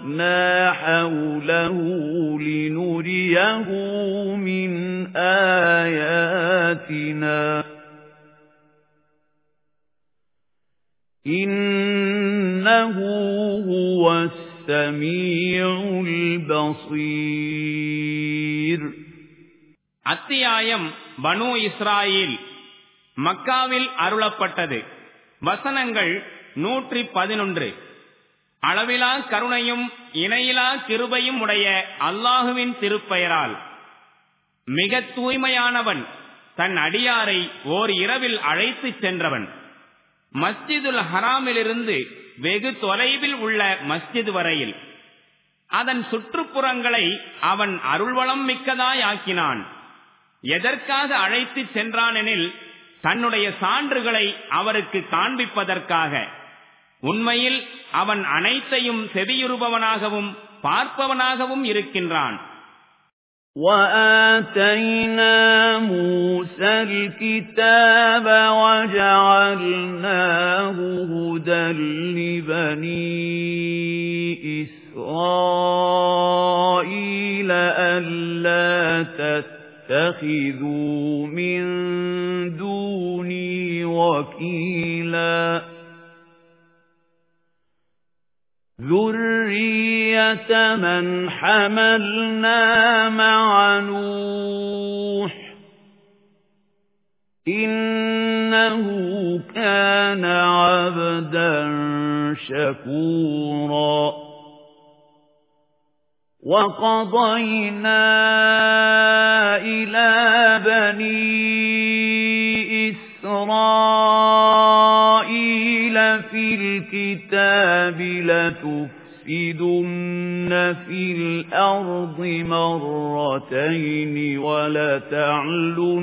باركنا حوله لنريه من آياتنا إنه هو السميع البصير அத்தியாயம் பனு இஸ்ராயில் மக்காவில் அருளப்பட்டது வசனங்கள் நூற்றி பதினொன்று அளவிலா கருணையும் இணையிலா கிருபையும் உடைய அல்லாஹுவின் திருப்பெயரால் மிக தூய்மையானவன் தன் அடியாரை ஓர் இரவில் அழைத்துச் சென்றவன். மஸ்ஜிதுல் ஹராமிலிருந்து வெகு தொலைவில் உள்ள மஸ்ஜித் வரையில். அதன் சுற்றுப்புறங்களை அவன் அருள்வளம் மிக்கதாய் ஆக்கினான். எதற்காக அழைத்துச் சென்றானெனில் தன்னுடைய சான்றுகளை அவருக்கு காண்பிப்பதற்காக. உண்மையில் அவன் அனைத்தையும் செவியுறுபவனாகவும் பார்ப்பவனாகவும் இருக்கின்றான் وآتينا موسى الكتاب وجعلناه هدى لبني إسرائيل ألا تتخذوا من دوني وكيلا ذرية من حملنا مع نوح إنه كان عبدا شكورا وقضينا إلى بني إسرائيل في الكتاب لتفسدن في الأرض مرتين ولتعلن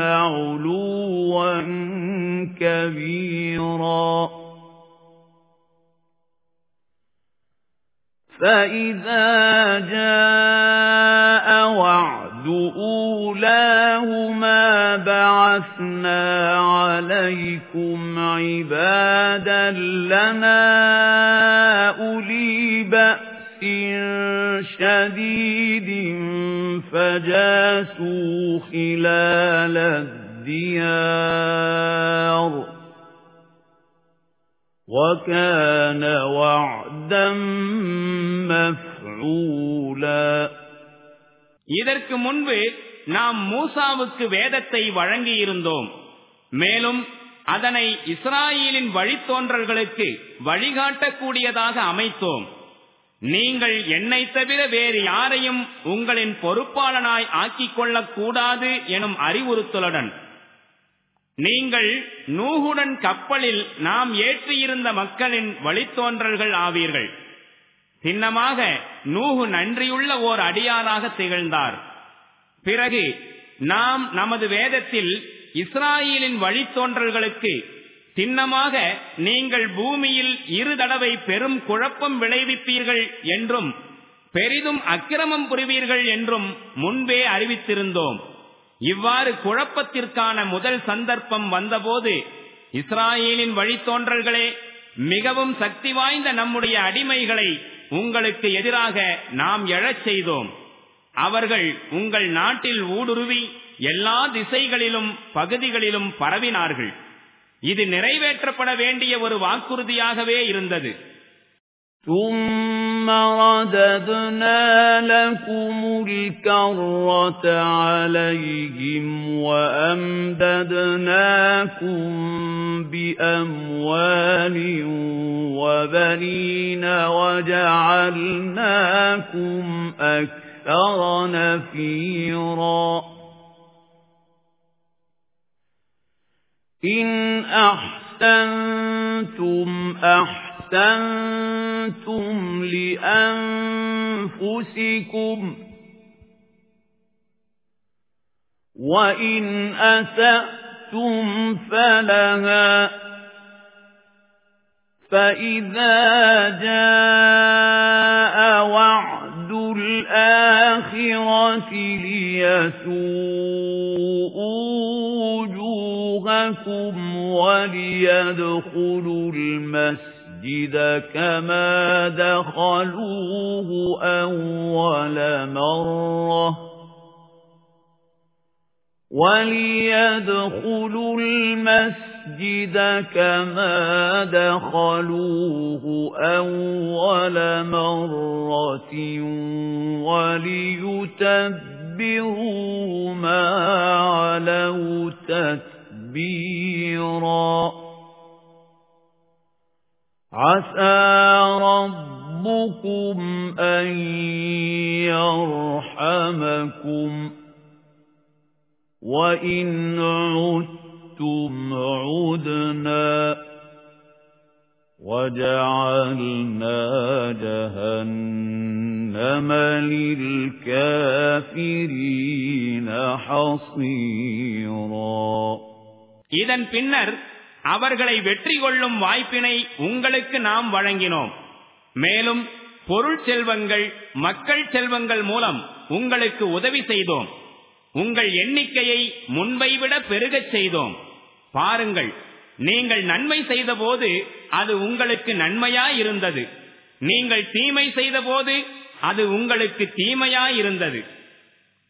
علوا كبيرا فإذا جاء وعد أولاهما بعثنا عليكم عبادا لنا أولي بأس شديد فجاسوا خلال الديار وَكَانَ وَعْدًا مَفْعُولًا இதற்கு முன்பு நாம் மூசாவுக்கு வேதத்தை வழங்கியிருந்தோம். மேலும் அதனை இஸ்ராயலின் வழித்தோன்றல்களுக்கு வழிகாட்டக்கூடியதாக அமைத்தோம். நீங்கள் என்னை தவிர வேறு யாரையும் உங்களின் பொறுப்பாளனாய் ஆக்கிக் கொள்ளக்கூடாது எனும் அறிவுறுத்தலுடன் நீங்கள் நூகுடன் கப்பலில் நாம் ஏற்றியிருந்த மக்களின் வழித்தோன்றல்கள் ஆவீர்கள். சின்னமாக நூகு நன்றியுள்ள ஓர் அடியாராக திகழ்ந்தார். பிறகு நாம் நமது வேதத்தில் இஸ்ராயலின் வழித்தோன்றல்களுக்கு சின்னமாக நீங்கள் பூமியில் இரு தடவை பெரும் குழப்பம் விளைவிப்பீர்கள் என்றும் பெரிதும் அக்கிரமம் புரிவீர்கள் என்றும் முன்பே அறிவித்திருந்தோம். இவ்வாறு குழப்பத்திற்கான முதல் சந்தர்ப்பம் வந்தபோது இஸ்ராயலின் வழித்தோன்றல்களே மிகவும் சக்தி வாய்ந்த நம்முடைய அடிமைகளை உங்களுக்கு எதிராக நாம் எழச் செய்தோம். அவர்கள் உங்கள் நாட்டில் ஊடுருவி எல்லா திசைகளிலும் பகுதிகளிலும் பரவினார்கள். இது நிறைவேற்றப்பட வேண்டிய ஒரு வாக்குறுதியாகவே இருந்தது. ثُمَّ رَدَدْنَا لَكُمُ الْكَرَّةَ عَلَيْهِمْ وَأَمْدَدْنَاكُمْ بِأَمْوَالٍ وَبَنِينَ وَجَعَلْنَاكُمْ أَكْثَرَ نَفِيرًا إِنْ أَحْسَنْتُمْ أَحْسَنْتُمْ لِأَنفُسِكُمْ وَإِنْ أَسَأْتُمْ فَلَهَا فَإِذَا جَاءَ وَعْدُ الْآخِرَةِ لِيَسُوءُوا وُجُوهَكُمْ وَلِيَدْخُلُوا الْمَسْجِدَ كَمَا دَخَلُوهُ أَوَّلَ مَرَّةٍ وَلِيَدْخُلُوا الْمَسْجِدَ كَمَا دَخَلُوهُ أَوَّلَ مَرَّةٍ وَلِيُتَبِّرُوا مَا عَلَوْا تَتْبِيرًا عَسَى رَبُّكُمْ أَن يَرْحَمَكُمْ وَإِنْ عُدتُّمْ عُدْنَا وَجَعَلْنَا جَهَنَّمَ لِلْكَافِرِينَ حَصِيرًا இதன் பின்னர் அவர்களை வெற்றி கொள்ளும் வாய்ப்பினை உங்களுக்கு நாம் வழங்கினோம். மேலும் பொருள் செல்வங்கள் மக்கள் செல்வங்கள் மூலம் உங்களுக்கு உதவி செய்தோம். உங்கள் எண்ணிக்கையை முன்பை விட பெருகச் செய்தோம். பாருங்கள் நீங்கள் நன்மை செய்தபோது அது உங்களுக்கு நன்மையாயிருந்தது நீங்கள் தீமை செய்தபோது அது உங்களுக்கு தீமையாயிருந்தது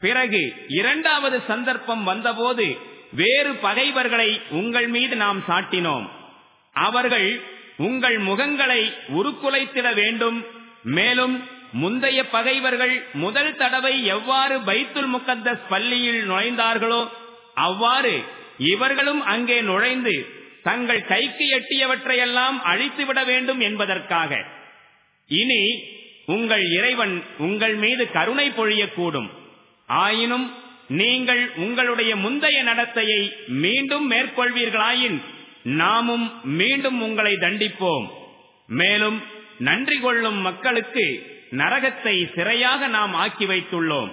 பிறகு இரண்டாவது சந்தர்ப்பம் வந்தபோது வேறு பகைவர்களை உங்கள் மீது நாம் சாட்டினோம். அவர்கள் உங்கள் முகங்களை உருக்குலைத்திட வேண்டும். மேலும் முந்தைய பகைவர்கள் முதல் தடவை எவ்வாறு பைத்துல் முகத்தஸ் பள்ளியில் நுழைந்தார்களோ அவ்வாறு இவர்களும் அங்கே நுழைந்து தங்கள் கைக்கு எட்டியவற்றையெல்லாம் அழித்துவிட வேண்டும் என்பதற்காக. இனி உங்கள் இறைவன் உங்கள் மீது கருணை பொழியக்கூடும். ஆயினும் நீங்கள் உங்களுடைய முந்தைய நடத்தையை மீண்டும் மேற்கொள்வீர்களாயின் நாமும் மீண்டும் உங்களை தண்டிப்போம். மேலும் நன்றி கொள்ளும் மக்களுக்கு நரகத்தை சிறையாக நாம் ஆக்கி வைத்துள்ளோம்.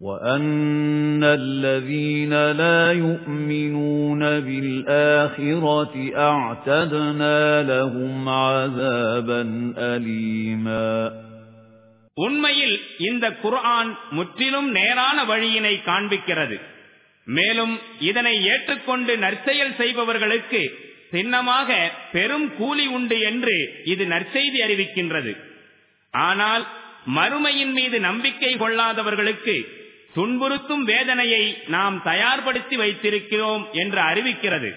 وَأَنَّ الَّذِينَ لَا يُؤْمِنُونَ بِالْآخِرَةِ أَعْتَدْنَا لَهُمْ عَذَابًا أَلِيمًا உண்மையில் இந்த குர்ஆன் முற்றிலும் நேரான வழியினை காண்பிக்கிறது மேலும் இதனை ஏற்றுக்கொண்டு நற்செயல் செய்பவர்களுக்கு சின்னமாக பெரும் கூலி உண்டு என்று இது நற்செய்தி அறிவிக்கின்றது ஆனால் மறுமையின் மீது நம்பிக்கை கொள்ளாதவர்களுக்கு துன்புறுத்தும் வேதனையை நாம் தயார்படுத்தி வைத்திருக்கிறோம் என்று அறிவிக்கிறது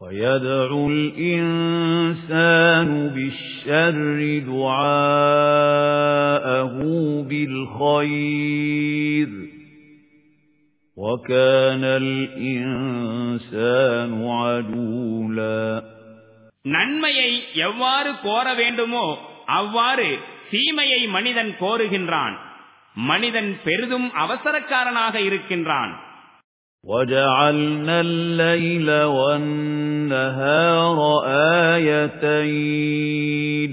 وَيَدْعُ الْإِنسَانُ بِالشَّرِّ دُعَاءَهُ بِالْخَيْرِ وَكَانَ الْإِنسَانُ عَجُولًا நன்மையை எவ்வாறு கோர வேண்டுமோ அவ்வாறு தீமையை மனிதன் கோருகின்றான் மனிதன் பெரிதும் அவசரக்காரனாக இருக்கின்றான் وَجَعَلْنَا اللَّيْلَ وَالنَّهَارَ آيَتَيْنِ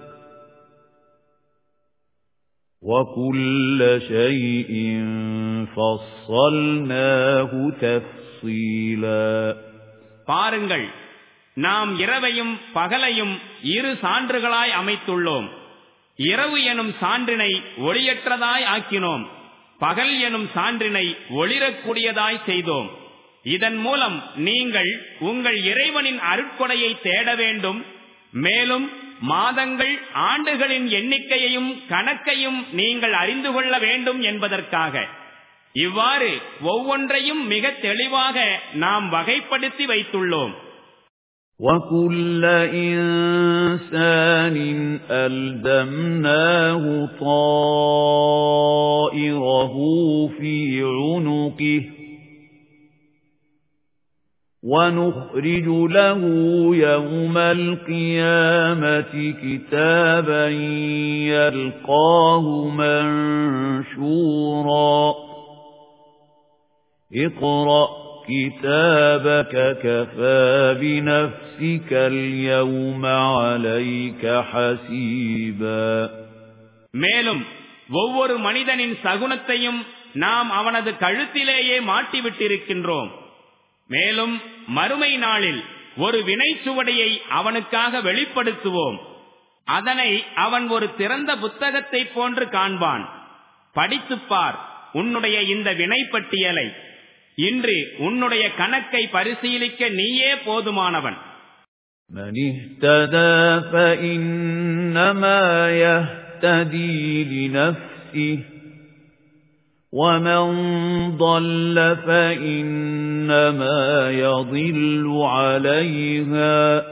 وَكُلَّ شَيْءٍ فَصَّلْنَاهُ تَفْصِيلًا பாருங்கள் நாம் இரவையும் பகலையும் இரு சான்றுகளாய் அமைத்துள்ளோம் இரவு எனும் சான்றினை ஒளியற்றதாய் ஆக்கினோம் பகல் எனும் சான்றினை ஒளிரக்கூடியதாய் செய்தோம் இதன் மூலம் நீங்கள் உங்கள் இறைவனின் அருட்கொடையை தேட வேண்டும் மேலும் மாதங்கள் ஆண்டுகளின் எண்ணிக்கையையும் கணக்கையும் நீங்கள் அறிந்து கொள்ள வேண்டும் என்பதற்காக இவ்வாறு ஒவ்வொன்றையும் மிக தெளிவாக நாம் வகைப்படுத்தி வைத்துள்ளோம் وَكُلَّ إِنسَانٍ أَلْزَمْنَاهُ طَائِرَهُ فِي عُنُقِهِ وَنُخْرِجُ لَهُ يَوْمَ الْقِيَامَةِ كِتَابًا يَلْقَاهُ مَنشُورًا اقْرَأْ كِتَابَكَ كَفَى بِنَفْسِكَ الْيَوْمَ عَلَيْكَ حَسِيبًا மேலும் ஒவ்வொரு மனிதனின் சகுனத்தையும் நாம் அவனது கழுத்திலேயே மாட்டிவிட்டிருக்கின்றோம் மேலும் மறுமை நாளில் ஒரு வினைச்சுவடியை அவனுக்காக வெளிப்படுத்துவோம் அதனை அவன் ஒரு திறந்த புத்தகத்தை போன்று காண்பான் படித்துப்பார் உன்னுடைய இந்த வினை பட்டியலை இன்று உன்னுடைய கணக்கை பரிசீலிக்க நீயே போதுமானவன் من اهتدى فإنما يهتدي لنفسه ومن ضل فإنما يضل عليها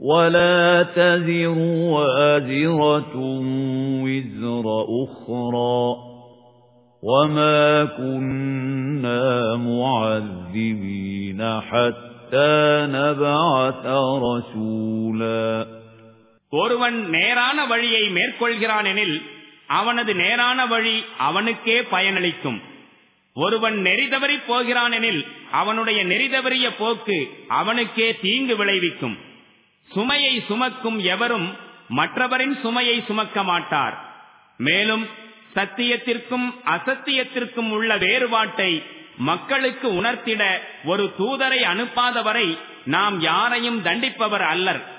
ولا تزر وازرة وزر أخرى وَمَا كُنَّا مُعَذِّبِينَ حَتَّى نَبْعَثَ رَسُولًا ஒருவன் நேரான வழியை மேற்கொள்கிறான் எனில் அவனது நேரான வழி அவனுக்கே பயனளிக்கும். ஒருவன் நெறிதவறி போகிறான் எனில் அவனுடைய நெறிதவறிய போக்கு அவனுக்கே தீங்கு விளைவிக்கும். சுமையை சுமக்கும் எவரும் மற்றவரின் சுமையை சுமக்க மாட்டார். மேலும் சத்தியத்திற்கும் அசத்தியத்திற்கும் உள்ள வேறுபாட்டை மக்களுக்கு உணர்த்திட ஒரு தூதரை அனுப்பாதவரை நாம் யாரையும் தண்டிப்பவர் அல்லர்.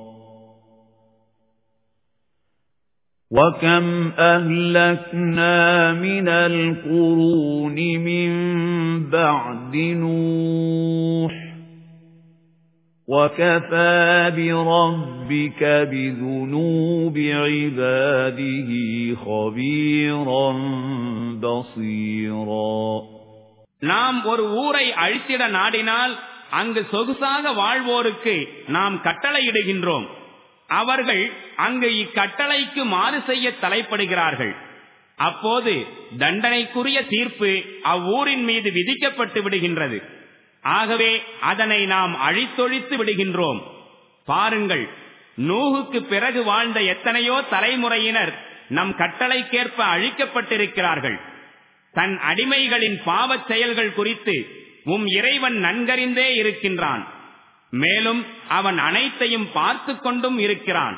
وكم أهلكنا من القرون من بعد نوح وَكَفَى بِرَبِّكَ بِذُنُوبِ عِبَادِهِ خَبِيرًا بَصِيرًا நாம் ஒரு ஊரை அழித்திட நாடினால் அங்கு சொகுசாக வாழ்வோருக்கு நாம் கட்டளையிடுகின்றோம் அவர்கள் அங்கு இக்கட்டளைக்கு மாறு செய்ய தலைப்படுகிறார்கள். அப்போது தண்டனைக்குரிய தீர்ப்பு அவ்வூரின் மீது விதிக்கப்பட்டு விடுகின்றது. ஆகவே அதனை நாம் அழித்தொழித்து விடுகின்றோம். பாருங்கள் நூகுக்கு பிறகு வாழ்ந்த எத்தனையோ தலைமுறையினர் நம் கட்டளைக்கேற்ப அழிக்கப்பட்டிருக்கிறார்கள். தன் அடிமைகளின் பாவச் செயல்கள் குறித்து உம் இறைவன் நன்கறிந்தே இருக்கின்றான். மேலும் அவன் அனைத்தையும் பார்த்து கொண்டும் இருக்கிறான்.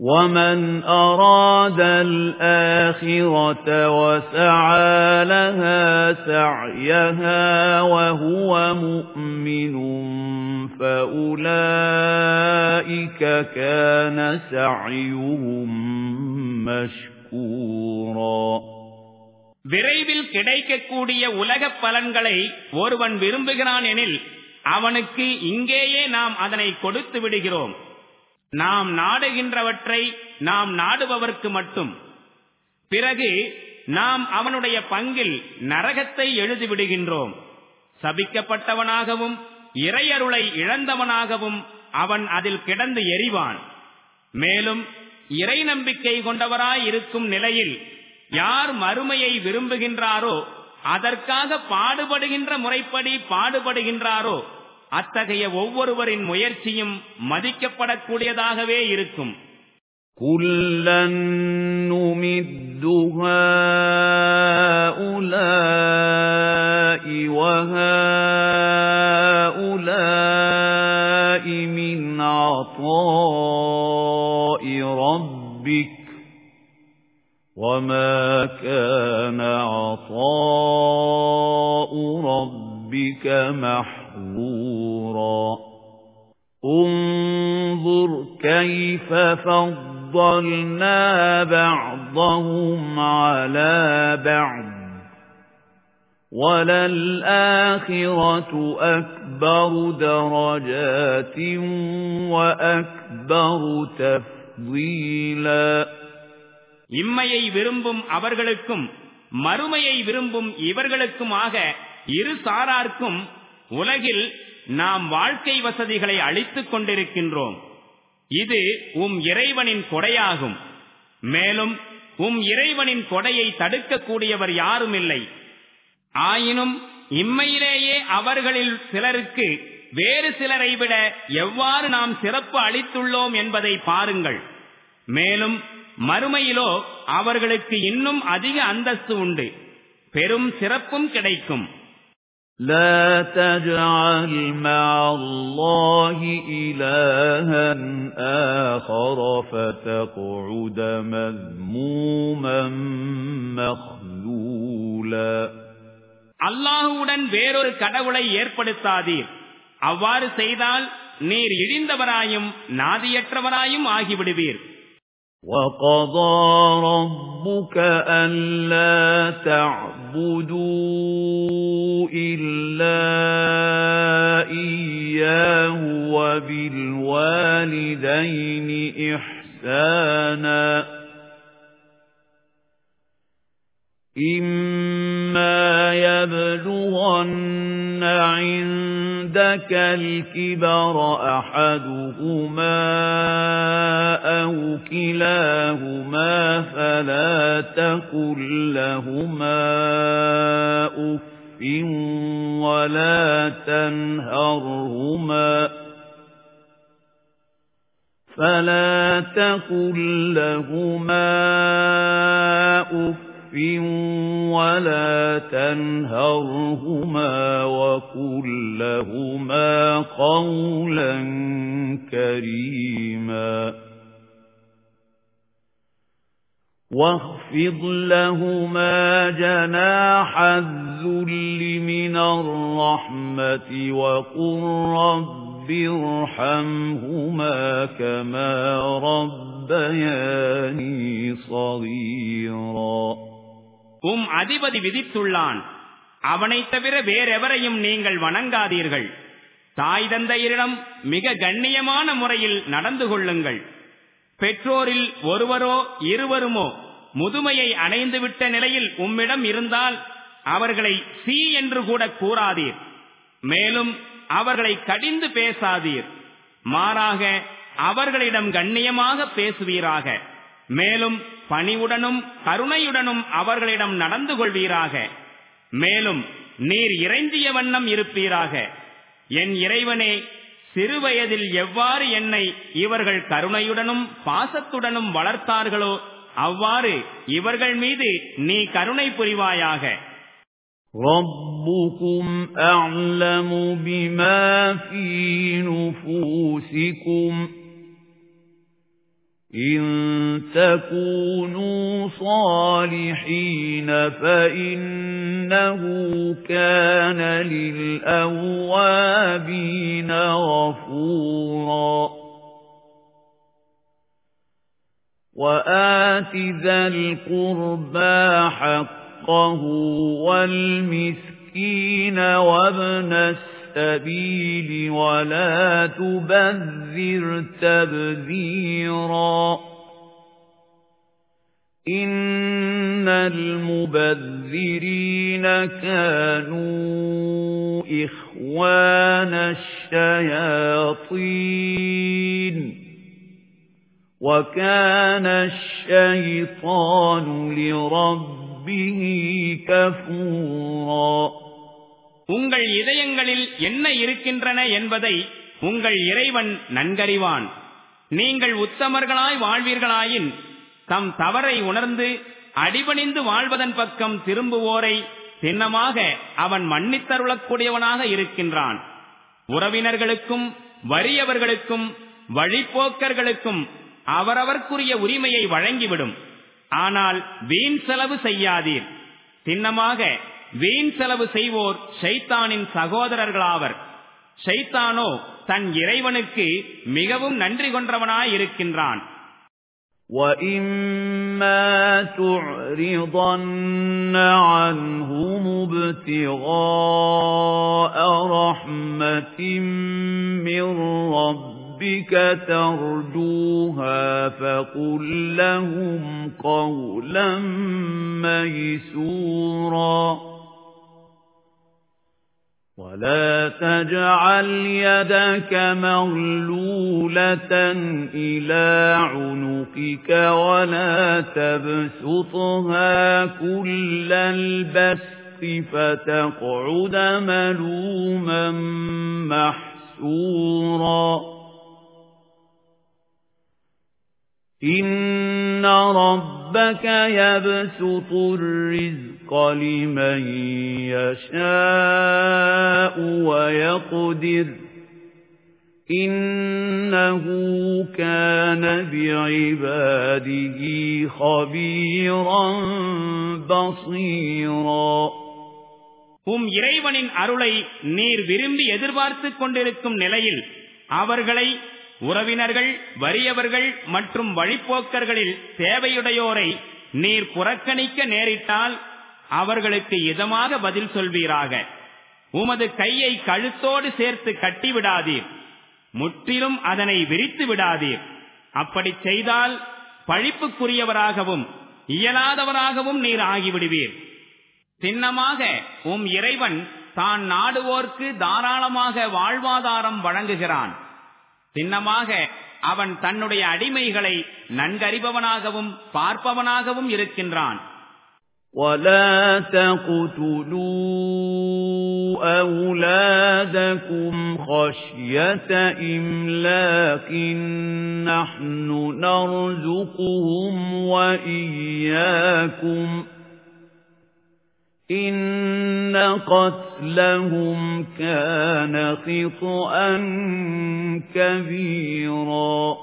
وَمَنْ أَرَادَ الْآخِرَةَ وَسَعَى لَهَا سَعْيَهَا وَهُوَ مُؤْمِنٌ فَأُولَئِكَ كَانَ سَعْيُهُمْ مَشْكُورًا விரைவில் கிடைக்கக்கூடிய உலகப் பலன்களை ஒருவன் விரும்புகிறான் எனில் அவனுக்கு இங்கேயே நாம் அதனை கொடுத்து விடுகிறோம் நாம் நாடுகின்றவற்றை நாம் நாடுபவர்க்கு மட்டும். பிறகு நாம் அவனுடைய பங்கில் நரகத்தை எழுதிவிடுகின்றோம். சபிக்கப்பட்டவனாகவும் இறையருளை இழந்தவனாகவும் அவன் அதில் கிடந்து எரிவான். மேலும் இறை நம்பிக்கை கொண்டவராய் இருக்கும் நிலையில் யார் மறுமையை விரும்புகின்றாரோ அதற்காக பாடுபடுகின்ற முறைப்படி பாடுபடுகின்றாரோ அத்தகைய ஒவ்வொருவரின் முயற்சியும் மதிக்கப்படக்கூடியதாகவே இருக்கும் كُلًّا نُّمِدُّ هَٰؤُلَاءِ وَهَٰؤُلَاءِ مِنْ عَطَاءِ رَبِّكَ وَمَا كَانَ عَطَاءُ رَبِّكَ مَحْظُورًا انظُرْ كَيْفَ فَضَّلْنَا بَعْضَهُمْ عَلَى بَعْضٍ وَلَلْآخِرَةُ أَكْبَرُ دَرَجَاتٍ وَأَكْبَرُ تَفْضِيلًا இம்மையை விரும்பும் அவர்களுக்கும் மறுமையை விரும்பும் இவர்களுக்குமாக இரு சாரார்க்கும் உலகில் நாம் வாழ்க்கை வசதிகளை அளித்துக் கொண்டிருக்கின்றோம். இது உம் இறைவனின் கொடையாகும். மேலும் உம் இறைவனின் கொடையை தடுக்கக்கூடியவர் யாரும் இல்லை ஆயினும் இம்மையிலேயே அவர்களில் சிலருக்கு வேறு சிலரை விட எவ்வாறு நாம் சிறப்பு அளித்துள்ளோம் என்பதை பாருங்கள். மேலும் மறுமையிலோ அவர்களுக்கு இன்னும் அதிக அந்தஸ்து உண்டு. பெரும் சிறப்பும் கிடைக்கும். لا تجعل مع الله إلها آخر فتقعد مذموما مخذولا அல்லாஹுவுடன் வேறொரு கடவுளை ஏற்படுத்தாதீர் அவ்வாறு செய்தால் நீர் இழிந்தவராயும் நாதியற்றவராயும் ஆகிவிடுவீர் وَقَضَى رَبُّكَ أَلَّا تَعْبُدُوا إِلَّا إِيَّاهُ وَبِالْوَالِدَيْنِ إِحْسَانًا إِمَّا يَبْلُغَنَّ عِندَكَ الْكِبَرَ أَحَدُهُمَا أَوْ كِلَاهُمَا فَلَا تَقُل لَّهُمَا أُفٍّ وَلَا تَنْهَرْهُمَا فَلَا تَقُل لَّهُمَا أُفٍّ ولا تنهرهما وقل لهما قولا كريما. واخفض لهما جناح الذل من الرحمة وقل رب ارحمهما كما ربياني صغيرا. உம் அதிபதி விதித்துள்ளான். அவனை தவிர வேறெவரையும் நீங்கள் வணங்காதீர்கள். தாய் தந்தையரிடம் மிக கண்ணியமான முறையில் நடந்து கொள்ளுங்கள். பெற்றோரில் ஒருவரோ இருவருமோ முதுமையை அடைந்துவிட்ட நிலையில் உம்மிடம் இருந்தால் அவர்களை சி என்று கூட கூறாதீர். மேலும் அவர்களை கடிந்து பேசாதீர். மாறாக அவர்களிடம் கண்ணியமாக பேசுவீராக. மேலும் பணிவுடனும் கருணையுடனும் அவர்களிடம் நடந்து கொள்வீராக மேலும் நீர் இறைந்திய வண்ணம் இருப்பீராக என் இறைவனே சிறுவயதில் எவ்வாறு என்னை இவர்கள் கருணையுடனும் பாசத்துடனும் வளர்த்தார்களோ அவ்வாறு இவர்கள் மீது நீ கருணை புரிவாயாக ربكم أعلم بما في نفوسكم إن تكونوا صالحين فإنه كان للأوابين غفورا وآت ذا القربى حقه والمسكين وابن السبيل السبيل ولا تبذر تبذيرا. إن المبذرين كانوا إخوان الشياطين. وَكَانَ الشَّيْطَانُ لِرَبِّهِ كَفُورًا. உங்கள் இதயங்களில் என்ன இருக்கின்றன என்பதை உங்கள் இறைவன் நன்கறிவான். நீங்கள் உத்தமர்களாய் வாழ்வீர்களாயின் தம் தவறை உணர்ந்து அடிபணிந்து வாழ்வதன் பக்கம் திரும்புவோரை சின்னமாக அவன் மன்னித்தருளக்கூடியவனாக இருக்கின்றான். உறவினர்களுக்கும் வறியவர்களுக்கும் வழிப்போக்கர்களுக்கும் அவரவர்க்குரிய உரிமையை வழங்கிவிடும். ஆனால் வீண் செலவு செய்யாதீர். சின்னமாக வீண் செலவு செய்வோர் ஷைத்தானின் சகோதரர்களாவர் ஷைத்தானோ தன் இறைவனுக்கு மிகவும் நன்றி கொன்றவனாயிருக்கின்றான் وَإِمَّا تُعْرِضَنَّ عَنْهُمُ ابْتِغَاءَ رَحْمَةٍ مِّن رَّبِّكَ تَرْجُوهَا فَقُل لَّهُمْ قَوْلًا مَّيْسُورًا وَلَا تَجْعَلْ يَدَكَ مَغْلُولَةً إِلَى عُنُقِكَ وَلَا تَبْسُطْهَا كُلَّ الْبَسْطِ فَتَقْعُدَ مَلُومًا مَّحْسُورًا إِنَّ رَبَّكَ يَبْسُطُ الرِّزْقَ الرِّزْقَ لِمَن يَشَاءُ وَيَقْدِرُ إِنَّهُ كَانَ بِعِبَادِهِ خَبِيرًا بَصِيرًا உம் இறைவனின் அருளை நீர் விரும்பி எதிர்பார்த்துக் கொண்டிருக்கும் நிலையில் அவர்களை உறவினர்கள் வறியவர்கள் மற்றும் வழிப்போக்கர்களில் தேவையுடையோரை நீர் புறக்கணிக்க நேரிட்டால் அவர்களுக்கு இதமாக பதில் சொல்வீராக. உமது கையை கழுத்தோடு சேர்த்து கட்டிவிடாதீர். முற்றிலும் அதனை விரித்து விடாதீர். அப்படி செய்தால் பழிப்புக்குரியவராகவும் இயலாதவராகவும் நீர் ஆகிவிடுவீர். சின்னமாக உம் இறைவன் தான் நாடுவோர்க்கு தாராளமாக வாழ்வாதாரம் வழங்குகிறான். சின்னமாக அவன் தன்னுடைய அடிமைகளை நன்கறிபவனாகவும் பார்ப்பவனாகவும் இருக்கின்றான். وَلَا تَقْتُلُوا أَوْلَادَكُمْ خَشْيَةَ إِمْلَاقٍ نَحْنُ نَرْزُقُهُمْ وَإِيَّاكُمْ إِنَّ قَتْلَهُمْ كَانَ خِطْئًا كَبِيرًا.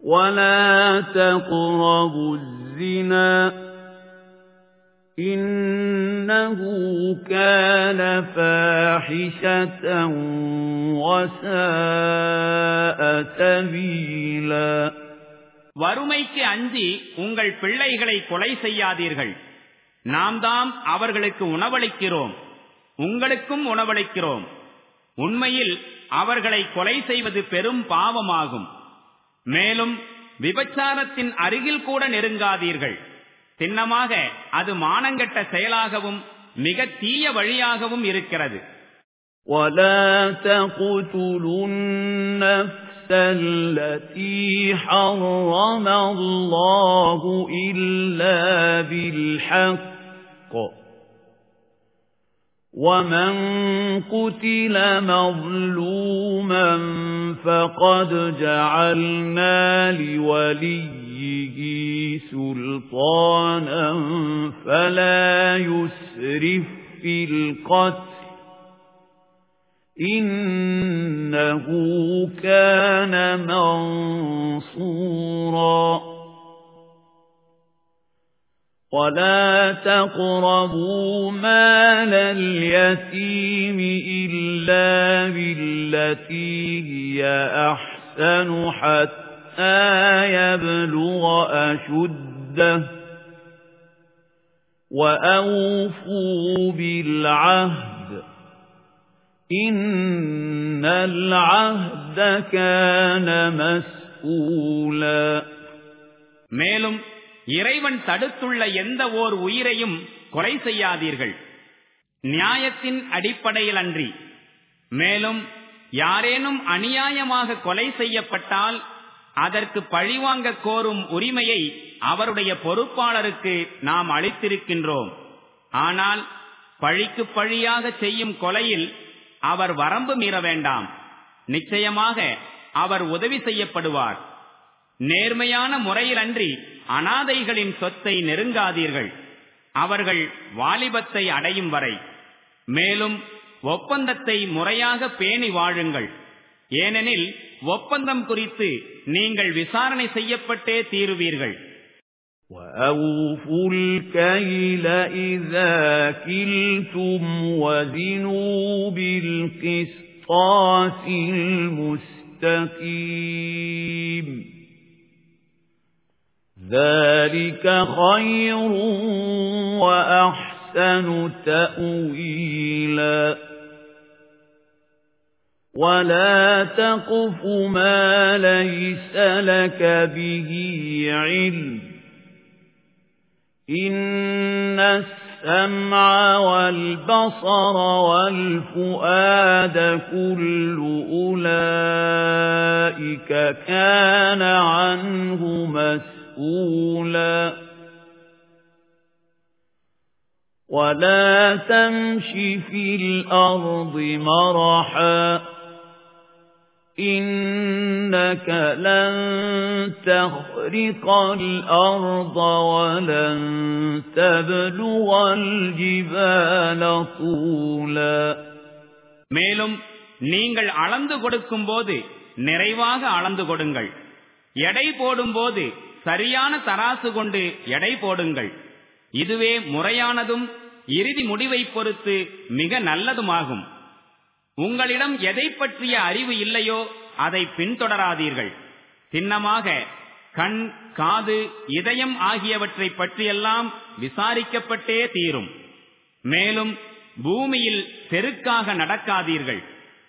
وَلَا تَقْرَبُوا الزِّنَا إِنَّهُ كَانَ فَاحِشَةً وَسَاءَ سَبِيلًا வறுமைக்கு அஞ்சி உங்கள் பிள்ளைகளை கொலை செய்யாதீர்கள் நாம் தாம் அவர்களுக்கு உணவளிக்கிறோம் உங்களுக்கும் உணவளிக்கிறோம் உண்மையில் அவர்களை கொலை செய்வது பெரும் பாவமாகும் மேலும் விபச்சாரத்தின் அருகில் கூட நெருங்காதீர்கள் சின்னமாக அது மானங்கெட்ட செயலாகவும் மிக தீய வழியாகவும் இருக்கிறது وَلَا تَقْتُلُوا النَّفْسَ الَّتِي حَرَّمَ اللَّهُ إِلَّا بِالْحَقِّ وَمَن قُتِلَ مَظْلُومًا فَقَدْ جَعَلْنَا لِوَلِيِّهِ سُلْطَانًا فَلَا يُسْرِفْ فِي الْقَتْلِ. إِنَّهُ كَانَ مَنصُورًا. وَلَا تَقْرَبُوا مَالَ الْيَتِيمِ إِلَّا بِالَّتِي هِيَ أَحْسَنُ حَتَّى يَبْلُغَ أَشُدَّهُ وَأَوْفُوا بِالْعَهْدِ إِنَّ الْعَهْدَ كَانَ مَسْئُولًا மேலும் இறைவன் தடுத்துள்ள எந்த ஓர் உயிரையும் கொலை செய்யாதீர்கள் நியாயத்தின் அடிப்படையில் அன்றி மேலும் யாரேனும் அநியாயமாக கொலை செய்யப்பட்டால் அதற்கு பழிவாங்க கோரும் உரிமையை அவருடைய பொறுப்பாளருக்கு நாம் அளித்திருக்கின்றோம். ஆனால் பழிக்கு பழியாக செய்யும் கொலையில் அவர் வரம்பு மீற வேண்டாம். நிச்சயமாக அவர் உதவி செய்யப்படுவார். நேர்மையான முறையிலன்றி அனாதைகளின் சொத்தை நெருங்காதீர்கள். அவர்கள் வாலிபத்தை அடையும் வரை. மேலும் ஒப்பந்தத்தை முறையாக பேணி வாழுங்கள். ஏனெனில் ஒப்பந்தம் குறித்து நீங்கள் விசாரணை செய்யப்பட்டே தீருவீர்கள் وَأَوْفُوا الْكَيْلَ إِذَا كِلْتُمْ وَزِنُوا بِالْقِسْطَاسِ الْمُسْتَقِيمِ ذَلِكَ خَيْرٌ وَأَحْسَنُ تَأْوِيلًا وَلَا تَقْفُ مَا لَيْسَ لَكَ بِهِ عِلْمٌ إِنَّ السَّمْعَ وَالْبَصَرَ وَالْفُؤَادَ كُلُّ أُولَئِكَ كَانَ عَنْهُ مَسْئُولًا وَلَا تَمْشِ فِي الْأَرْضِ مَرَحًا إِنَّكَ لَن تَخْرِقَ الْأَرْضَ وَلَن تَبْلُغَ الْجِبَالَ طُولًا மேலும் நீங்கள் அளந்து கொடுக்கும்போது நிறைவாக அளந்து கொடுங்கள் எடை போடும்போது சரியான தராசு கொண்டு எடை போடுங்கள் இதுவே முறையானதும் இறுதி முடிவை பொறுத்து மிக நல்லதுமாகும் உங்களிடம் எதை பற்றிய அறிவு இல்லையோ அதை பின்தொடராதீர்கள். சின்னமாக கண் காது இதயம் ஆகியவற்றை பற்றியெல்லாம் விசாரிக்கப்பட்டே தீரும். மேலும் பூமியில் செருக்காக நடக்காதீர்கள்.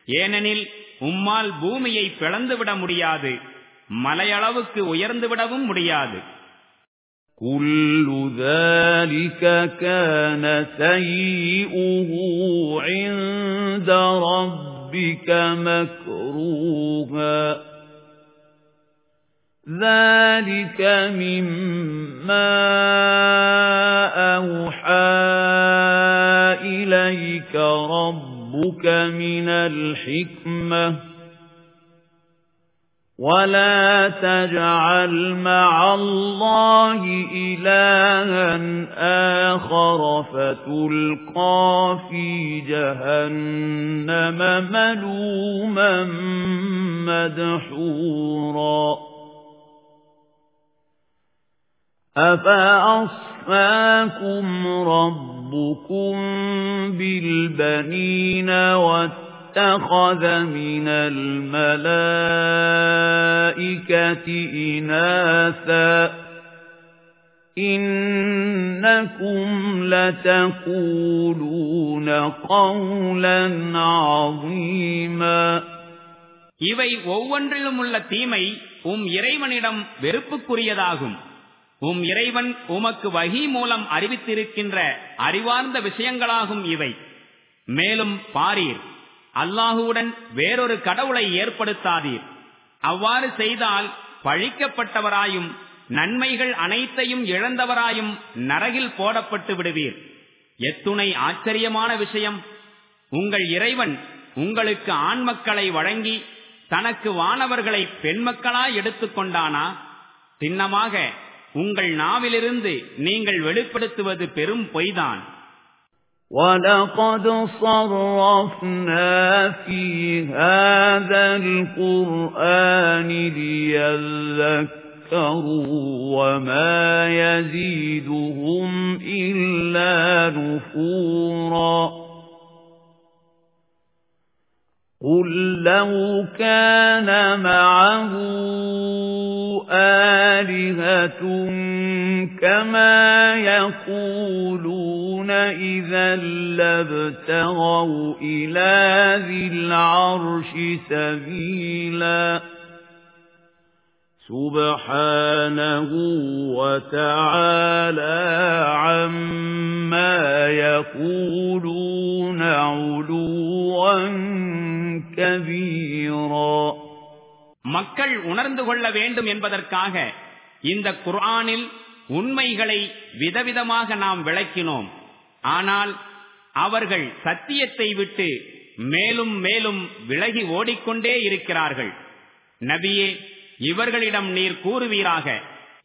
ஏனெனில் உம்மால் பூமியை பிளந்துவிட முடியாது. மலையளவுக்கு உயர்ந்துவிடவும் முடியாது. كُلُّ ذَلِكَ كَانَ سَيِّئُهُ عِندَ رَبِّكَ مَكْرُوهًا. ذَلِكَ مِمَّا أَوْحَى إِلَيْكَ رَبُّكَ مِنَ الْحِكْمَةِ. وَلَا تَجْعَلْ مَعَ اللَّهِ إِلَٰهًا آخَرَ فَتُلْقَىٰ فِي جَهَنَّمَ مَلُومًا مَّدْحُورًا. أَفَأَصْفَاكُمْ رَبُّكُم بِالْبَنِينَ وَالتَّقْوَىٰ اتَّخَذَ مِنَ الْمَلَائِكَةِ إِنَاثًا إِنَّكُمْ لَتَقُولُونَ قَوْلًا عَظِيمًا இவை ஒவ்வொன்றிலும் உள்ள தீமை உம் இறைவனிடம் வெறுப்புக்குரியதாகும் உம் இறைவன் உமக்கு வகி மூலம் அறிவித்திருக்கின்ற அறிவார்ந்த விஷயங்களாகும் இவை மேலும் பாரீர் அல்லாஹுவுடன் வேறொரு கடவுளை ஏற்படுத்தாதீர். அவ்வாறு செய்தால் பழிக்கப்பட்டவராயும் நன்மைகள் அனைத்தையும் இழந்தவராயும் நரகில் போடப்பட்டு விடுவீர். எத்துணை ஆச்சரியமான விஷயம். உங்கள் இறைவன் உங்களுக்கு ஆண் மக்களை வழங்கி தனக்கு வானவர்களை பெண்மக்களாய் எடுத்துக்கொண்டானா சின்னமாக உங்கள் நாவிலிருந்து நீங்கள் வெளிப்படுத்துவது பெரும் பொய்தான். وَلَقَدْ صَرَّفْنَا فِي هَذَا الْقُرْآنِ لِيَذَّكَّرُوا وَمَا يَزِيدُهُمْ إِلَّا نُفُورًا قُل لَّوْ كَانَ مَعَهُ آلِهَةٌ كَمَا يَقُولُونَ إِذًا لَّابْتَغَوْا إِلَى ذِي الْعَرْشِ سَبِيلًا سُبْحَانَهُ وَتَعَالَى عَمَّا يَقُولُونَ عُلُوًّا كَبِيرًا மக்கள் உணர்ந்து கொள்ள வேண்டும் என்பதற்காக இந்த குர்ஆனில் உண்மைகளை விதவிதமாக நாம் விளக்கினோம் ஆனால் அவர்கள் சத்தியத்தை விட்டு மேலும் மேலும் விலகி ஓடிக்கொண்டே இருக்கிறார்கள் நபியே இவர்களிடம் நீர் கூறுவீராக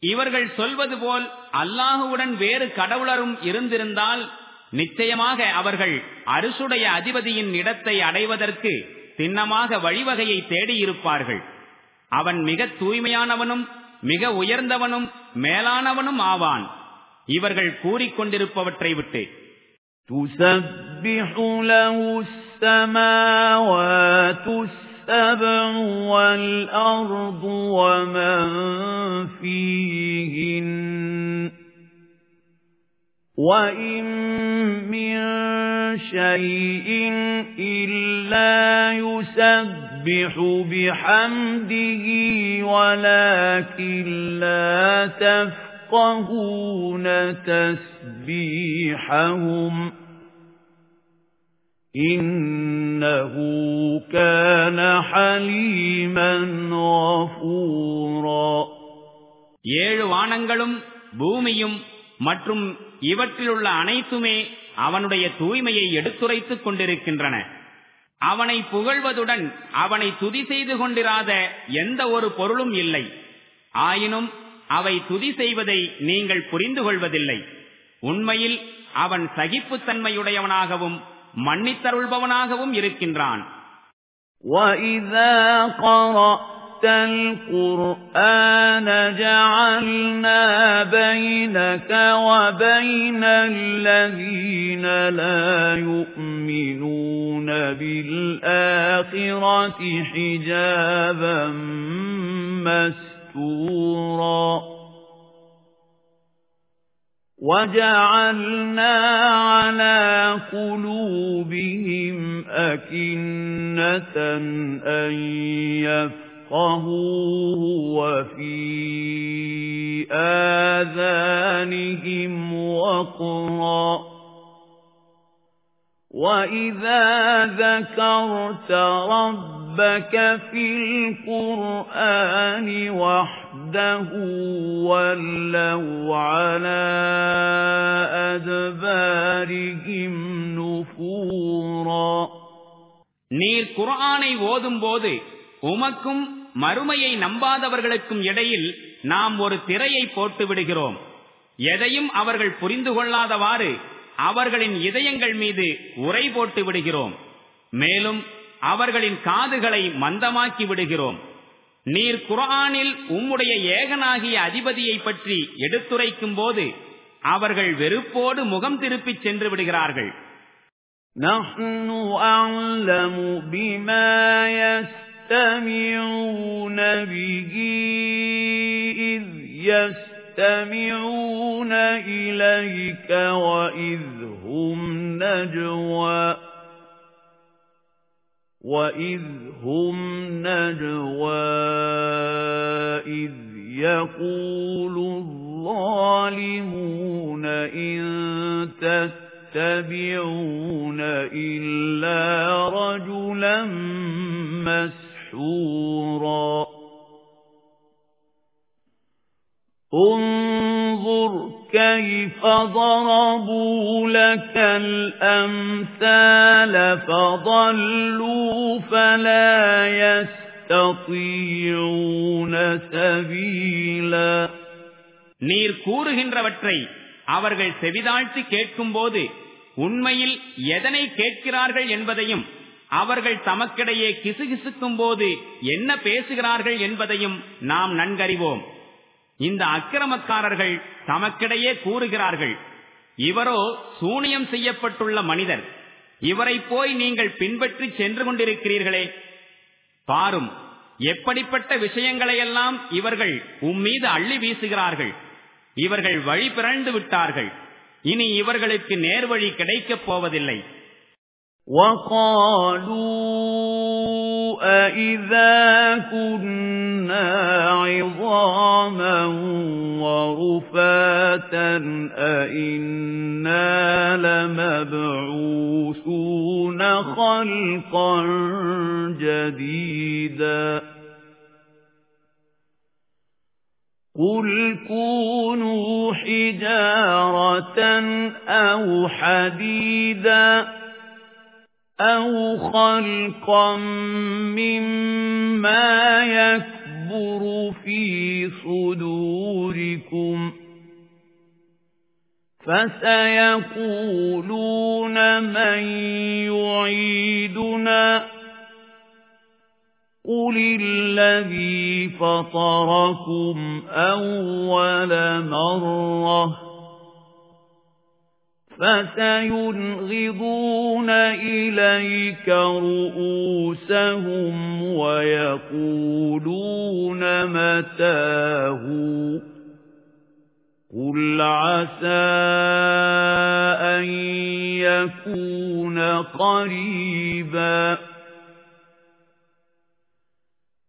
இவர்கள் சொல்வது போல் அல்லாஹுவுடன் வேறு கடவுளரும் இருந்திருந்தால் நிச்சயமாக அவர்கள் அரசுடைய அதிபதியின் இடத்தை அடைவதற்கு சின்னமாக வழிவகையை தேடியிருப்பார்கள் அவன் மிக தூய்மையானவனும் மிக உயர்ந்தவனும் மேலானவனும் ஆவான் இவர்கள் கூறிக்கொண்டிருப்பவற்றை விட்டு تسبح له السماوات السبع والأرض ومن فيهن وَإِن مِّن شَيْءٍ إِلَّا يُسَبِّحُ بِحَمْدِهِ وَلَكِن لَّا تَفْقَهُونَ تَسْبِيحَهُمْ. إِنَّهُ كَانَ حَلِيمًا غَفُورًا ஏழு வானங்களும் பூமியும் மற்றும் இவற்றிலுள்ள அனைத்துமே அவனுடைய தூய்மையை எடுத்துரைத்துக் கொண்டிருக்கின்றன அவனை புகழ்வதுடன் அவனை துதி செய்து கொண்டிராத எந்த ஒரு பொருளும் இல்லை ஆயினும் அவை துதி செய்வதை நீங்கள் புரிந்து கொள்வதில்லை உண்மையில் அவன் சகிப்புத்தன்மையுடையவனாகவும் மன்னித்தருள்பவனாகவும் இருக்கின்றான் وَإِذَا قَرَأْتَ الْقُرْآنَ جَعَلْنَا بَيْنَكَ وَبَيْنَ الَّذِينَ لَا يُؤْمِنُونَ بِالْآخِرَةِ حِجَابًا مَسْتُورًا وَجَعَلْنَا عَلَى قُلُوبِهِمْ أَكِنَّةً أَن يَفْقَهُوهُ وَفِي آذَانِهِمْ وَقْرًا. وَإِذَا ذَكَرْتَ رَبَّكَ فِي الْقُرْآنِ وَحْدَهُ وَلَّوْا عَلَى أَدْبَارِهِمْ نُفُورًا நீர் குர்ஆனை ஓதும்போது உமக்கும் மறுமையை நம்பாதவர்களுக்கும் இடையில் நாம் ஒரு திரையை போட்டு விடுகிறோம் எதையும் அவர்கள் புரிந்து கொள்ளாதவாறு அவர்களின் இதயங்கள் மீது உரை போட்டு விடுகிறோம் மேலும் அவர்களின் காதுகளை மந்தமாக்கி விடுகிறோம் நீர் குர்ஆனில் உம்முடைய ஏகனாகிய அதிபதியை பற்றி எடுத்துரைக்கும் போது அவர்கள் வெறுப்போடு முகம் திருப்பிச் சென்று விடுகிறார்கள் نَحْنُ أَعْلَمُ بِمَا يَسْتَمِعُونَ بِهِ إِذْ يَسْتَمِعُونَ إِلَيْكَ وَإِذْ هُمْ نَجْوَى وَإِذْ هُمْ نَجْوَى إِذْ يَقُولُ الظَّالِمُونَ إِن تَتَّبِعُونَ إِلَّا رَجُلًا مَسْحُورًا انظر كيف ضربوا لك الأمثال فضلوا فلا يستطيعون سبيلا நீர் கூறுகின்றவற்றை அவர்கள் செவிதாழ்த்தி கேட்கும்போது உண்மையில் எதனை கேட்கிறார்கள் என்பதையும் அவர்கள் தமக்கிடையே கிசுகிசுக்கும் போது என்ன பேசுகிறார்கள் என்பதையும் நாம் நன்கறிவோம் இந்த அக்கிரமக்காரர்கள் தமக்கிடையே கூறுகிறார்கள் இவரோ சூனியம் செய்யப்பட்டுள்ள மனிதர் இவரை போய் நீங்கள் பின்பற்றி சென்று கொண்டிருக்கிறீர்களே பாரும் எப்படிப்பட்ட விஷயங்களையெல்லாம் இவர்கள் உம்மீது அள்ளி வீசுகிறார்கள் இவர்கள் வழி பிறழ்ந்து விட்டார்கள் இனி இவர்களுக்கு நேர்வழி கிடைக்கப் போவதில்லை وَقَالُوا أَإِذَا كُنَّا عِظَامًا وَرُفَاتًا أَإِنَّا لَمَبْعُوثُونَ خَلْقًا جَدِيدًا قُلْ كُونُوا حِجَارَةً أَوْ حَدِيدًا أَوْ خَلْقًا مِّمَّا يَكْبُرُ فِي صُدُورِكُمْ فَسَيَقُولُونَ مَن يُعِيدُنَا قُلِ الَّذِي فَطَرَكُمْ أَوَّلَ مَرَّةٍ فَسَيُنْغِضُونَ إِلَيْكَ رُؤُوسَهُمْ وَيَقُولُونَ مَتَىٰ هُوَ قُلْ عَسَىٰ أَن يَكُونَ قَرِيبًا.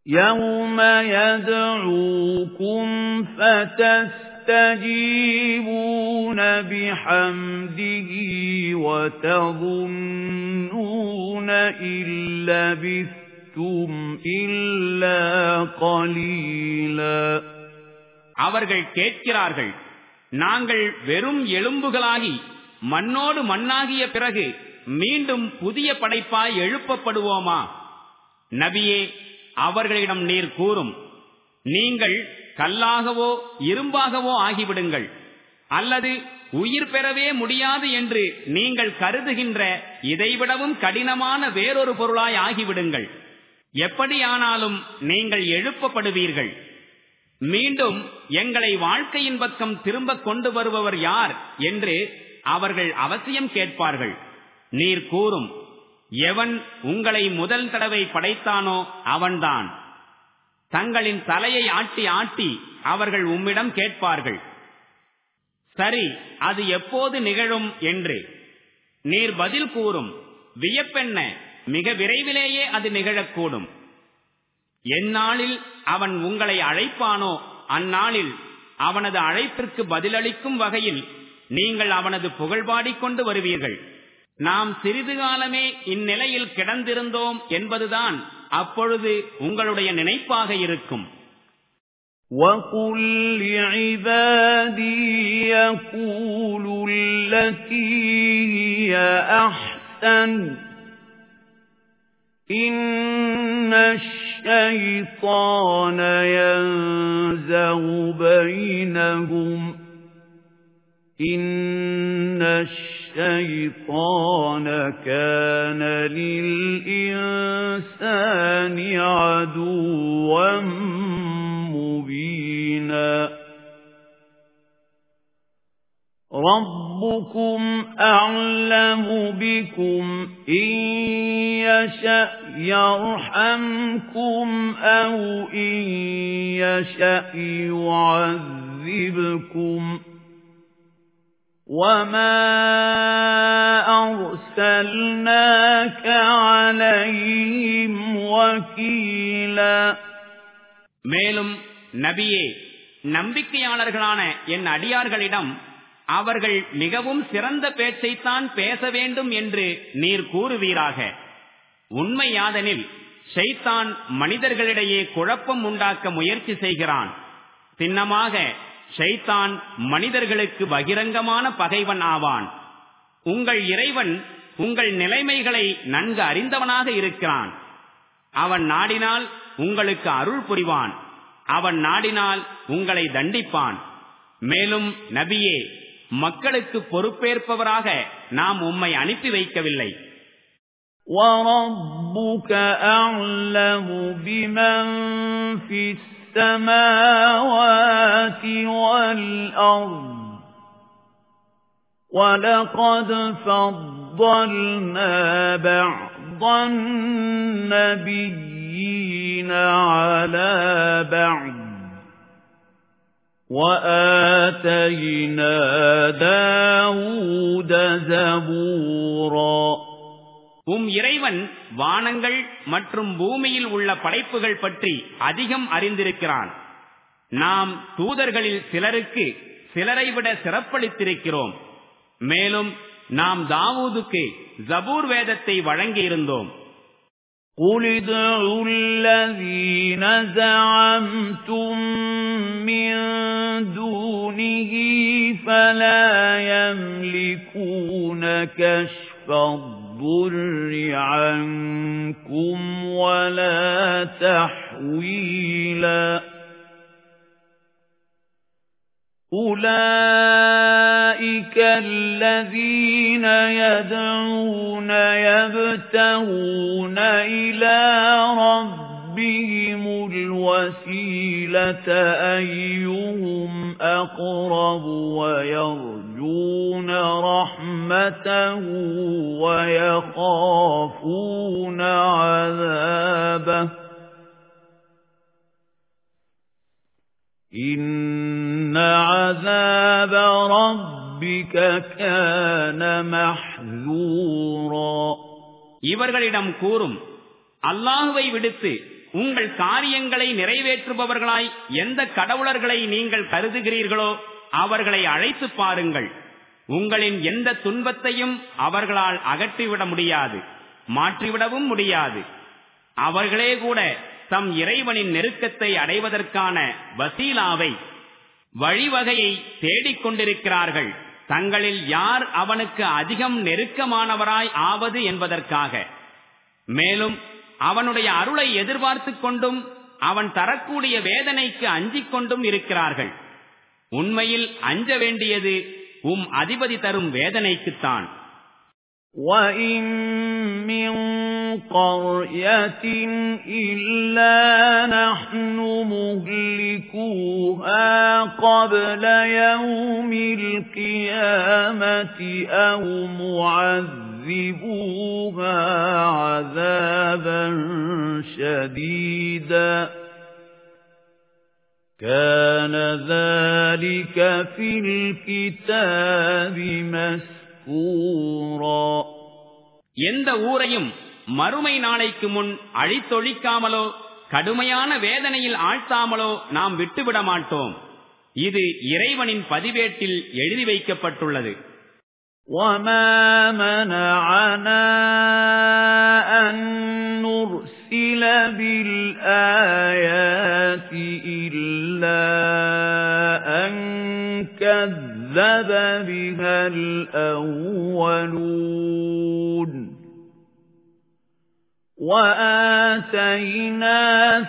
يَوْمَ يَدْعُوكُمْ فَتَسْتَجِيبُونَ بِحَمْدِهِ وَتَظُنُّونَ إِن لَّبِثْتُمْ إِلَّا قَلِيلًا அவர்கள் கேட்கிறார்கள் நாங்கள் வெறும் எலும்புகளாகி மண்ணோடு மண்ணாகிய பிறகு மீண்டும் புதிய படைப்பாய் எழுப்பப்படுவோமா நபியே அவர்களிடம் நீர் கூறும் நீங்கள் கல்லாகவோ இரும்பாகவோ ஆகிவிடுங்கள். அல்லது உயிர் பெறவே முடியாது என்று நீங்கள் கருதுகின்ற இதைவிடவும் கடினமான வேறொரு பொருளாய் ஆகிவிடுங்கள். எப்படியானாலும் நீங்கள் எழுப்பப்படுவீர்கள். மீண்டும் எங்களை வாழ்க்கையின் பக்கம் திரும்ப கொண்டு வருபவர் யார் என்று அவர்கள் அவசியம் கேட்பார்கள். நீர் கூறும் எவன் உங்களை முதல் தடவை படைத்தானோ அவன்தான். தங்களின் தலையை ஆட்டி ஆட்டி அவர்கள் உம்மிடம் கேட்பார்கள். சரி அது எப்போது நிகழும் என்று. நீர் பதில் கூறும். வியப்பென்ன மிக விரைவிலேயே அது நிகழக்கூடும். எந்நாளில் அவன் உங்களை அழைப்பானோ அந்நாளில் அவனது அழைப்பிற்கு பதிலளிக்கும் வகையில் நீங்கள் அவனது புகழ்பாடிக்கொண்டு வருவீர்கள். நாம் சிறிது காலமே இந்நிலையில் கிடந்திருந்தோம் என்பதுதான் அப்பொழுது உங்களுடைய நினைப்பாக இருக்கும் وَقُل لِّعِبَادِي يَقُولُوا الَّتِي هِيَ أَحْسَنُ إِنَّ الشَّيْطَانَ يَنزَغُ بَيْنَهُمْ إِنَّ الشَّيْطَانَ كَانَ لِلْإِنسَانِ عَدُوًّا مُبِينًا. رَبُّكُمْ أَعْلَمُ بِكُمْ إِن يَشَأْ يَرْحَمْكُمْ أَوْ إِن يَشَأْ يُعَذِّبْكُمْ. وَمَا أَرْسَلْنَاكَ عَلَيْهِمْ وَكِيلًا மேலும் நபியே நம்பிக்கையாளர்களான என் அடியார்களிடம் அவர்கள் மிகவும் சிறந்த பேச்சைத்தான் பேச வேண்டும் என்று நீர் கூறுவீராக உண்மையாதனில் ஷைத்தான் மனிதர்களிடையே குழப்பம் உண்டாக்க முயற்சி செய்கிறான் சின்னமாக ஷைத்தான் மனிதர்களுக்கு பகிரங்கமான பகைவன் ஆவான் உங்கள் இறைவன் உங்கள் நிலைமைகளை நன்கு அறிந்தவனாக இருக்கிறான் அவன் நாடினால் உங்களுக்கு அருள் புரிவான் அவன் நாடினால் உங்களை தண்டிப்பான் மேலும் நபியே மக்களுக்கு பொறுப்பேற்பவராக நாம் உம்மை அனுப்பி வைக்கவில்லை وَرَبُّكَ أَعْلَمُ بِمَنْ فِي السَّمَاوَاتِ وَالْأَرْضِ وَلَقَدْ فَضَّلْنَا بَعْضَ النَّبِيِّينَ عَلَى بَعْضٍ وَآتَيْنَا دَاوُودَ زَبُورًا உம் இறைவன் வானங்கள் மற்றும் பூமியில் உள்ள படைப்புகள் பற்றி அதிகம் அறிந்திருக்கிறான் நாம் தூதர்களில் சிலருக்கு சிலரை விட சிறப்பளித்திருக்கிறோம் மேலும் நாம் தாவூதுக்கு ஜபூர் வேதத்தை வழங்கியிருந்தோம் قُلِ ادْعُوا الَّذِينَ زَعَمْتُم مِّن دُونِهِ فَلَا يَمْلِكُونَ كَشْفَ الضُّرِّ عَنكُمْ وَلَا تَحْوِيلًا أُولَئِكَ الَّذِينَ يَدْعُونَ يَبْتَغُونَ إِلَى رَبِّهِمُ الْوَسِيلَةَ أَيُّهُمْ أَقْرَبُ وَيَرْجُونَ رَحْمَتَهُ وَيَخَافُونَ عَذَابَهُ إِنَّ عَذَابَ رَبِّكَ كَانَ مَحْذُورًا இவர்களிடம் கூறும் அல்லாஹுவை விடுத்து உங்கள் காரியங்களை நிறைவேற்றுபவர்களாய் எந்த கடவுளர்களை நீங்கள் கருதுகிறீர்களோ அவர்களை அழைத்து பாருங்கள். உங்களின் எந்த துன்பத்தையும் அவர்களால் அகற்றிவிட முடியாது மாற்றிவிடவும் முடியாது. அவர்களே கூட தம் இறைவனின் நெருக்கத்தை அடைவதற்கான வசீலாவை வழிவகையை தேடிக் கொண்டிருக்கிறார்கள். தங்களில் யார் அவனுக்கு அதிகம் நெருக்கமானவராய் ஆவது என்பதற்காக. மேலும் அவனுடைய அருளை எதிர்பார்த்து கொண்டும் அவன் தரக்கூடிய வேதனைக்கு அஞ்சிக் கொண்டும் இருக்கிறார்கள். உண்மையில் அஞ்ச வேண்டியது உம் அதிபதி தரும் வேதனைக்குத்தான் وَإِن مِّن قَرْيَةٍ إِلَّا نَحْنُ مُهْلِكُوهَا قَبْلَ يَوْمِ الْقِيَامَةِ أَوْ مُعَذِّبُوهَا عَذَابًا شَدِيدًا كَانَ ذَلِكَ فِي الْكِتَابِ مَسْكُورًا எந்த ஊரையும் மறுமை நாளைக்கு முன் அழித்தொழிக்காமலோ கடுமையான வேதனையில் ஆழ்த்தாமலோ நாம் விட்டுவிட மாட்டோம் இது இறைவனின் பதிவேட்டில் எழுதி வைக்கப்பட்டுள்ளது وَمَا مَنَعَنَا أَن نُّرْسِلَ بِالْآيَاتِ إِلَّا أَن كَذَّبَ بِهَا الْأَوَّلُونَ وَآتَيْنَا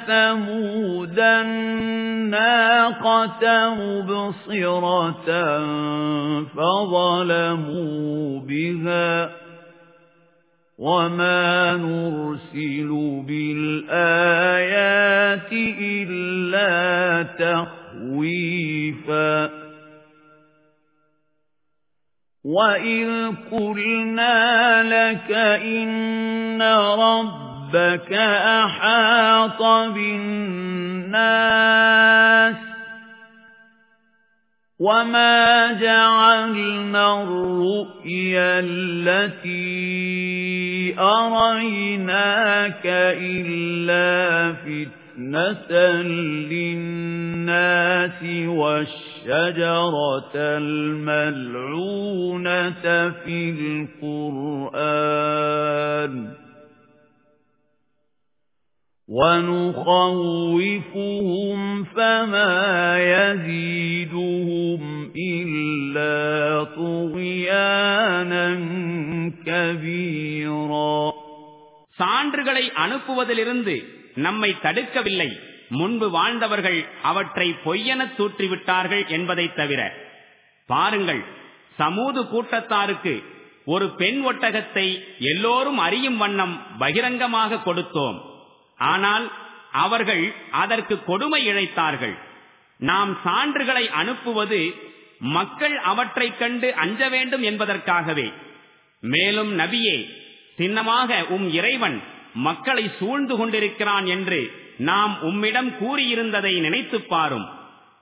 ثَمُودَ النَّاقَةَ مُبْصِرَةً فَظَلَمُوا بِهَا وَمَا نُرْسِلُ بِالْآيَاتِ إِلَّا تَخْوِيفًا وَإِذْ قُلْنَا لَكَ إِنَّ رَبَّكَ أَحَاطَ بِالنَّاسِ وَمَا جَعَلْنَا الرُّؤْيَا الَّتِي أَرَيْنَاكَ إِلَّا فِتْنَةً لِلنَّاسِ وَالشَّجَرَةَ الْمَلْعُونَةَ فِي الْقُرْآنِ وَنُخَوِّفُهُمْ فَمَا يَزِيدُهُمْ إِلَّا طُغْيَانًا كَبِيرًا சான்றுகளை அனுப்புவதிலிருந்து நம்மை தடுக்கவில்லை முன்பு வாழ்ந்தவர்கள் அவற்றை பொய்யெனத் தூற்றிவிட்டார்கள் என்பதைத் தவிர பாருங்கள் சமூது கூட்டத்தாருக்கு ஒரு பெண் ஒட்டகத்தை எல்லோரும் அறியும் வண்ணம் பகிரங்கமாக கொடுத்தோம் ஆனால் அவர்கள் அதற்கு கொடுமை இழைத்தார்கள். நாம் சான்றுகளை அனுப்புவது மக்கள் அவற்றைக் கண்டு அஞ்ச வேண்டும் என்பதற்காகவே. மேலும் நபியே சின்னமாக உம் இறைவன் மக்களை சூழ்ந்து கொண்டிருக்கிறான் என்று நாம் உம்மிடம் கூறியிருந்ததை நினைத்துப் பாரும்.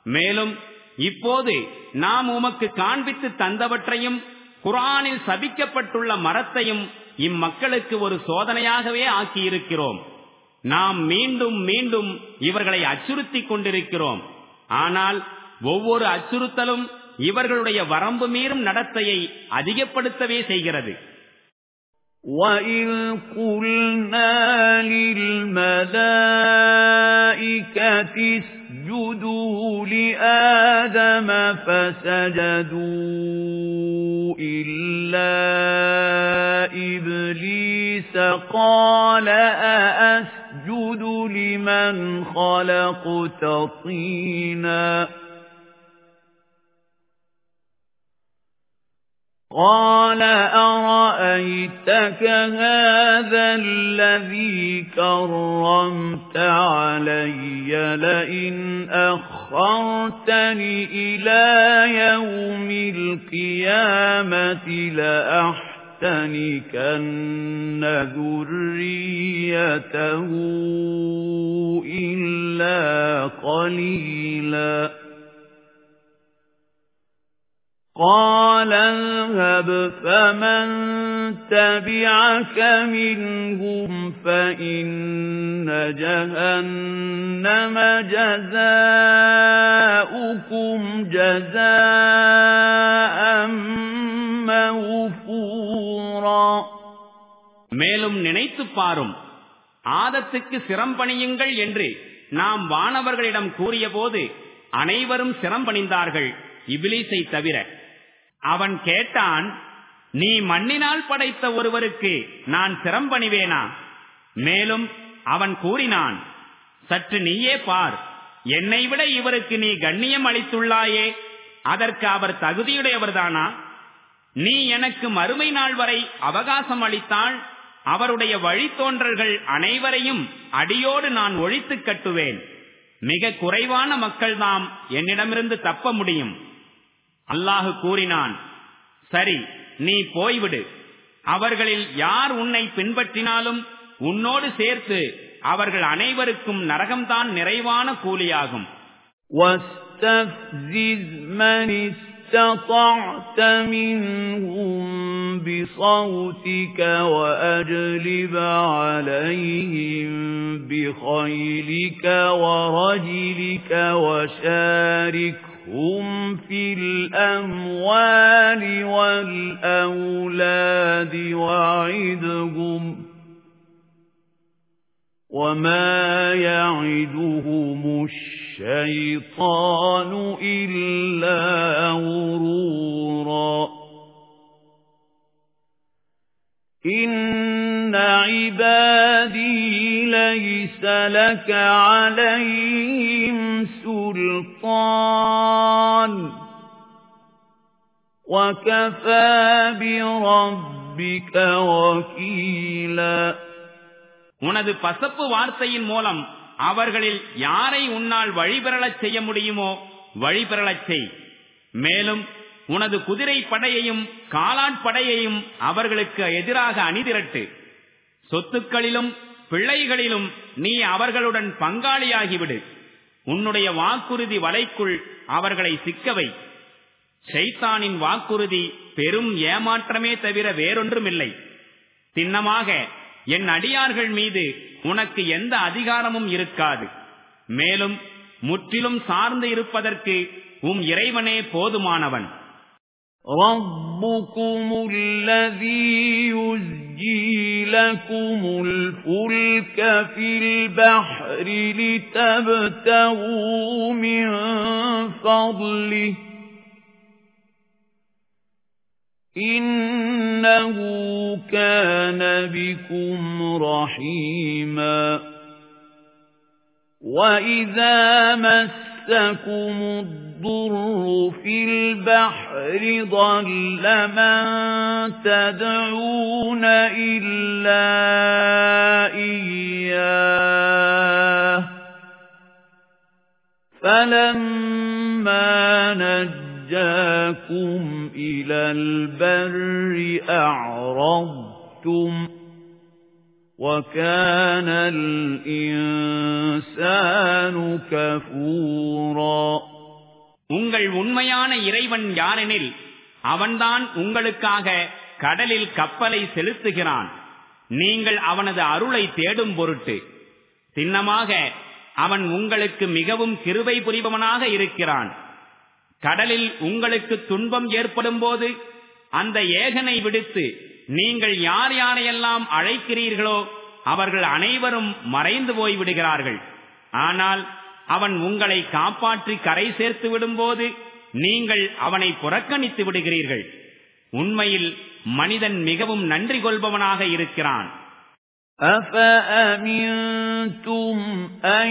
மேலும் இப்போது நாம் உமக்கு காண்பித்து தந்தவற்றையும் குரானில் சபிக்கப்பட்டுள்ள மரத்தையும் இம்மக்களுக்கு ஒரு சோதனையாகவே ஆக்கியிருக்கிறோம். நாம் மீண்டும் மீண்டும் இவர்களை அச்சுறுத்திக் கொண்டிருக்கிறோம் ஆனால் ஒவ்வொரு அச்சுறுத்தலும் இவர்களுடைய வரம்பு மீறும் நடத்தையை அதிகப்படுத்தவே செய்கிறது وَإِذْ قُلْنَا لِلْمَلَائِكَةِ اسْجُدُوا لِآدَمَ فَسَجَدُوا إِلَّا إِبْلِيسَ قَالَ أَأَسْجُدُ لِمَنْ خَلَقْتَ طِينًا. قَالَ أَرَأَيْتَكَ هَذَا الَّذِي كَرَّمْتَ عَلَيَّ؟ لَئِنْ أَخَّرْتَنِ إِلَى يَوْمِ الْقِيَامَةِ لَأَحْتَنِكَنَّ ذُرِّيَّتَهُ إِلَّا قَلِيلًا. قَالَ اذْهَبْ فَمَن تَبِعَكَ مِنْهُمْ فَإِنَّ جَهَنَّمَ جَزَاؤُكُمْ جَزَاءً مَّوْفُورًا மேலும் நினைத்துப் பாரும் ஆதத்துக்கு சிரம்பணியுங்கள் என்று நாம் வானவர்களிடம் கூறியபோது அனைவரும் சிரம்பணிந்தார்கள் இபிலிசை தவிர அவன் கேட்டான் நீ மண்ணினால் படைத்த ஒருவருக்கு நான் சிரம்பணிவேனா மேலும் அவன் கூறினான் சற்று நீயே பார் என்னை விட இவருக்கு நீ கண்ணியம் அளித்துள்ளாயே அதற்கு அவர் தகுதியுடையவர்தானா? நீ எனக்கு மறுமை நாள் வரை அவகாசம் அளித்தால் அவருடைய வழித்தோன்றல்கள் அனைவரையும் அடியோடு நான் ஒழித்து கட்டுவேன். மிக குறைவான மக்கள்தாம் என்னிடமிருந்து தப்ப முடியும். அல்லாஹு கூறினான் சரி நீ போய்விடு அவர்களில் யார் உன்னை பின்பற்றினாலும் உன்னோடு சேர்த்து அவர்கள் அனைவருக்கும் நரகம்தான் நிறைவான கூலியாகும் اسْتَطَعْتَ مِنْهُمْ بِصَوْتِكَ وَأَجْلِبْ عَلَيْهِمْ بِخَيْلِكَ وَرَجِلِكَ وَشَارِكْ هُمْ فِي الْأَمْوَالِ وَالْأَوْلَادِ وَعِدْهُمْ وَمَا يَعِدُهُمُ الشَّيْطَانُ إِلَّا غُرُورًا إِنَّ عِبَادِي لَيْسَ لَكَ عَلَيْهِمْ سُلْطَانٌ وَكَفَى بِرَبِّكَ وَكِيلًا உனது பசப்பு வார்த்தையின் மூலம் அவர்களில் யாரை உன்னால் வழிபெறலச் செய்ய முடியுமோ வழிபெறலச் செய் மேலும் உனது குதிரை படையையும் காலாட்படையையும் அவர்களுக்கு எதிராக அணிதிரட்டு. சொத்துக்களிலும் பிள்ளைகளிலும் நீ அவர்களுடன் பங்காளியாகிவிடு. உன்னுடைய வாக்குறுதி வலைக்குள் அவர்களை சிக்கவை. ஷைத்தானின் வாக்குறுதி பெரும் ஏமாற்றமே தவிர வேறொன்றுமில்லை. சின்னமாக என் அடியார்கள் மீது உனக்கு எந்த அதிகாரமும் இருக்காது. மேலும் முற்றிலும் சார்ந்து இருப்பதற்கு உம் இறைவனே போதுமானவன். رَبُّكُمُ الَّذِي يُزْجِي لَكُمُ الْفُلْكَ فِي الْبَحْرِ لِتَبْتَغُوا مِنْ فَضْلِهِ إِنَّهُ كَانَ بِكُمْ رَحِيمًا وَإِذَا مَسَّكُمُ الضُّرُّ فِي الْبَحْرِ ضَلَّ مَن تَدْعُونَ إِلَّا إِيَّاهُ. فَلَمَّا نَجَّاكُمْ إِلَى الْبَرِّ أَعْرَضْتُمْ وَكَانَ الْإِنسَانُ كَفُورًا உங்கள் உண்மையான இறைவன் யாரெனில் அவன்தான் உங்களுக்காக கடலில் கப்பலை செலுத்துகிறான் நீங்கள் அவனது அருளை தேடும் பொருட்டு சின்னமாக அவன் உங்களுக்கு மிகவும் கிருபை புரிபவனாக இருக்கிறான் கடலில் உங்களுக்கு துன்பம் ஏற்படும் போது அந்த ஏகனை விடுத்து நீங்கள் யார் யாரையெல்லாம் அழைக்கிறீர்களோ அவர்கள் அனைவரும் மறைந்து போய் விடுகிறார்கள் ஆனால் அவன் உங்களை காப்பாற்றி கரை சேர்த்து விடும்போது நீங்கள் அவனை புறக்கணித்து விடுகிறீர்கள் உண்மையில் மனிதன் மிகவும் நன்றி கொள்பவனாக இருக்கிறான் أَفَأَمِنْتُمْ أَنْ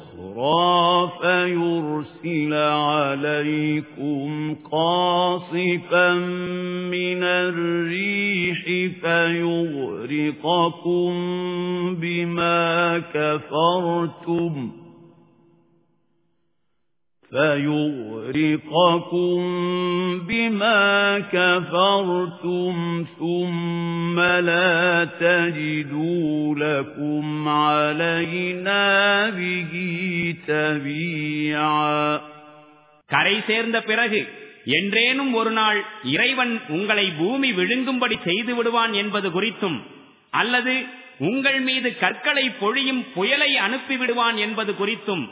فَيُرْسِلَ عَلَيْكُمْ قَاصِفًا مِنَ الرِّيحِ فَيُغْرِقَكُمْ بِمَا كَفَرْتُمْ فَيُغْرِقَكُم بِمَا كَفَرْتُمْ ثُمَّ لَا تَجِدُوا لَكُمْ عَلَيْنَا بِهِ تَبِيعًا கரை சேர்ந்த பிறகு என்றேனும் ஒரு நாள் இறைவன் உங்களை பூமி விழுங்கும்படி செய்து விடுவான் என்பது குறித்தும் அல்லது உங்கள் மீது கற்களை பொழியும் புயலை அனுப்பிவிடுவான் என்பது குறித்தும்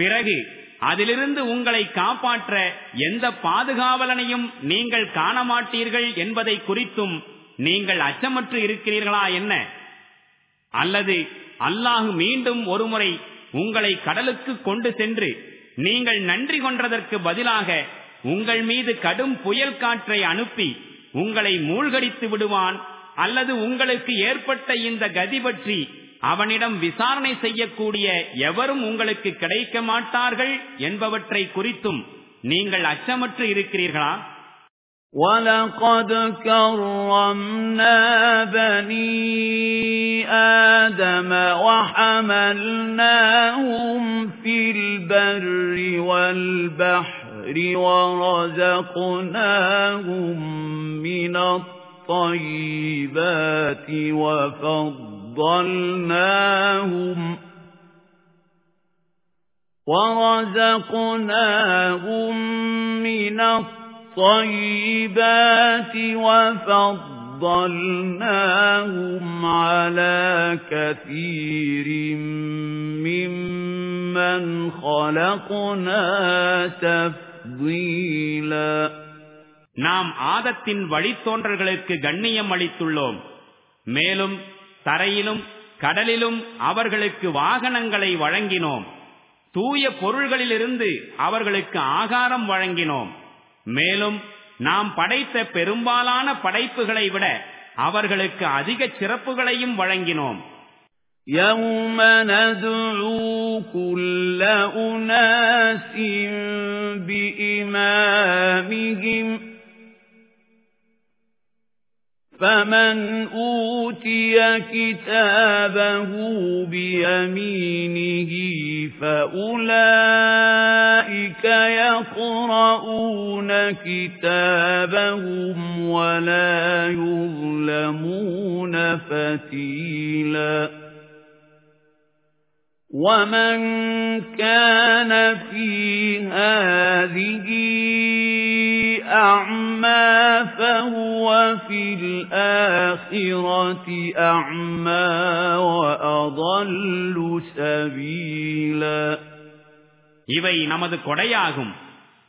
பிறகு அதிலிருந்து உங்களை காப்பாற்ற எந்த பாதுகாவலனையும் நீங்கள் காண மாட்டீர்கள் என்பதை குறித்தும் நீங்கள் அச்சமற்று இருக்கிறீர்களா என்ன? அல்லது அல்லாஹு மீண்டும் ஒருமுறை உங்களை கடலுக்கு கொண்டு சென்று நீங்கள் நன்றி கொன்றதற்கு பதிலாக உங்கள் மீது கடும் புயல் காற்றை அனுப்பி உங்களை மூழ்கடித்து விடுவான் அல்லது உங்களுக்கு ஏற்பட்ட இந்த கதி பற்றி அவனிடம் விசாரணை செய்யக்கூடிய எவரும் உங்களுக்கு கிடைக்க மாட்டார்கள் என்பவற்றை குறித்தும் நீங்கள் அச்சமற்று இருக்கிறீர்களா وَلَقَدْ كَرَّمْنَا بَنِي آدَمَ وَحَمَلْنَاهُمْ فِي الْبَرِّ وَالْبَحْرِ وَرَزَقْنَاهُمْ مِنَ الطَّيِّبَاتِ وَفَضَّلْنَاهُمْ فَضَّلْنَاهُمْ وَرَزَقْنَاهُمْ مِنَ الطَّيِّبَاتِ وَفَضَّلْنَاهُمْ عَلَى كَثِيرٍ مِّمَّنْ خَلَقْنَا تَفْضِيلًا நாம் ஆதத்தின் வழித்தோன்றல்களுக்கு கண்ணியம் அளித்துள்ளோம் மேலும் தரையிலும் கடலிலும் அவர்களுக்கு வாகனங்களை வழங்கினோம் தூய பொருள்களிலிருந்து அவர்களுக்கு ஆகாரம் வழங்கினோம் மேலும் நாம் படைத்த பெரும்பாலான படைப்புகளை விட அவர்களுக்கு அதிக சிறப்புகளையும் வழங்கினோம் يَوْمَ نَدْعُو كُلَّ أُنَاسٍ بِإِمَامِهِمْ فَمَنْ أُوتِيَ كِتَابَهُ بِيَمِينِهِ فَأُولَئِكَ يَقْرَؤُونَ كِتَابَهُمْ وَلَا يُظْلَمُونَ فَتِيلًا. وَمَنْ كَانَ فِي هَذِهِ أَعْمَى فَهُوَ فِي الْآخِرَةِ أَعْمَى وَأَضَلُّ سَبِيلًا இவை நமது கொடையாகும்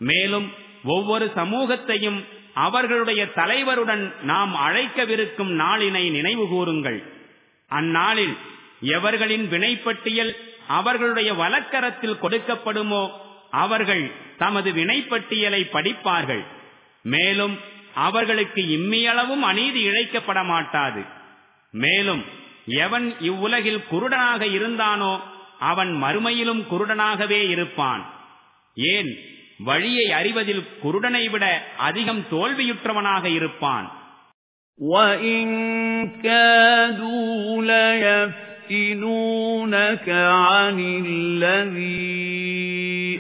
மேலும் ஒவ்வொரு சமூகத்தையும் அவர்களுடைய தலைவருடன் நாம் அழைக்கவிருக்கும் நாளினை நினைவு கூறுங்கள் அந்நாளில் எவர்களின் வினைப்பட்டியல் அவர்களுடைய வலக்கரத்தில் கொடுக்கப்படுமோ அவர்கள் தமது வினைப்பட்டியலை படிப்பார்கள் மேலும் அவர்களுக்கு இம்மியளவும் அநீதி இழைக்கப்பட மாட்டாது மேலும் எவன் இவ்வுலகில் குருடனாக இருந்தானோ அவன் மறுமையிலும் குருடனாகவே இருப்பான் ஏன் வழியை அறிவதில் குருடனை விட அதிகம் தோல்வியுற்றவனாக இருப்பான் وَإِن كَادُوا لَيَفْتِنُونَكَ عَنِ الَّذِي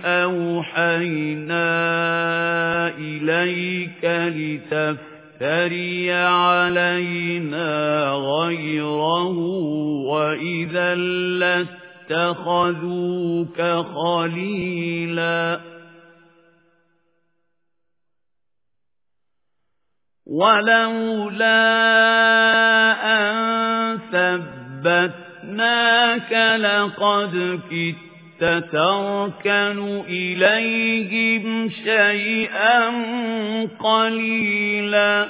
أوحينا إليك لتفتري علينا غيره وإذا لاتخذوك خليلا ولولا أن ثبتناك ناك لَقَدْ كِدتَّ تَرْكَنُ إِلَيْهِمْ شَيْئًا قَلِيلًا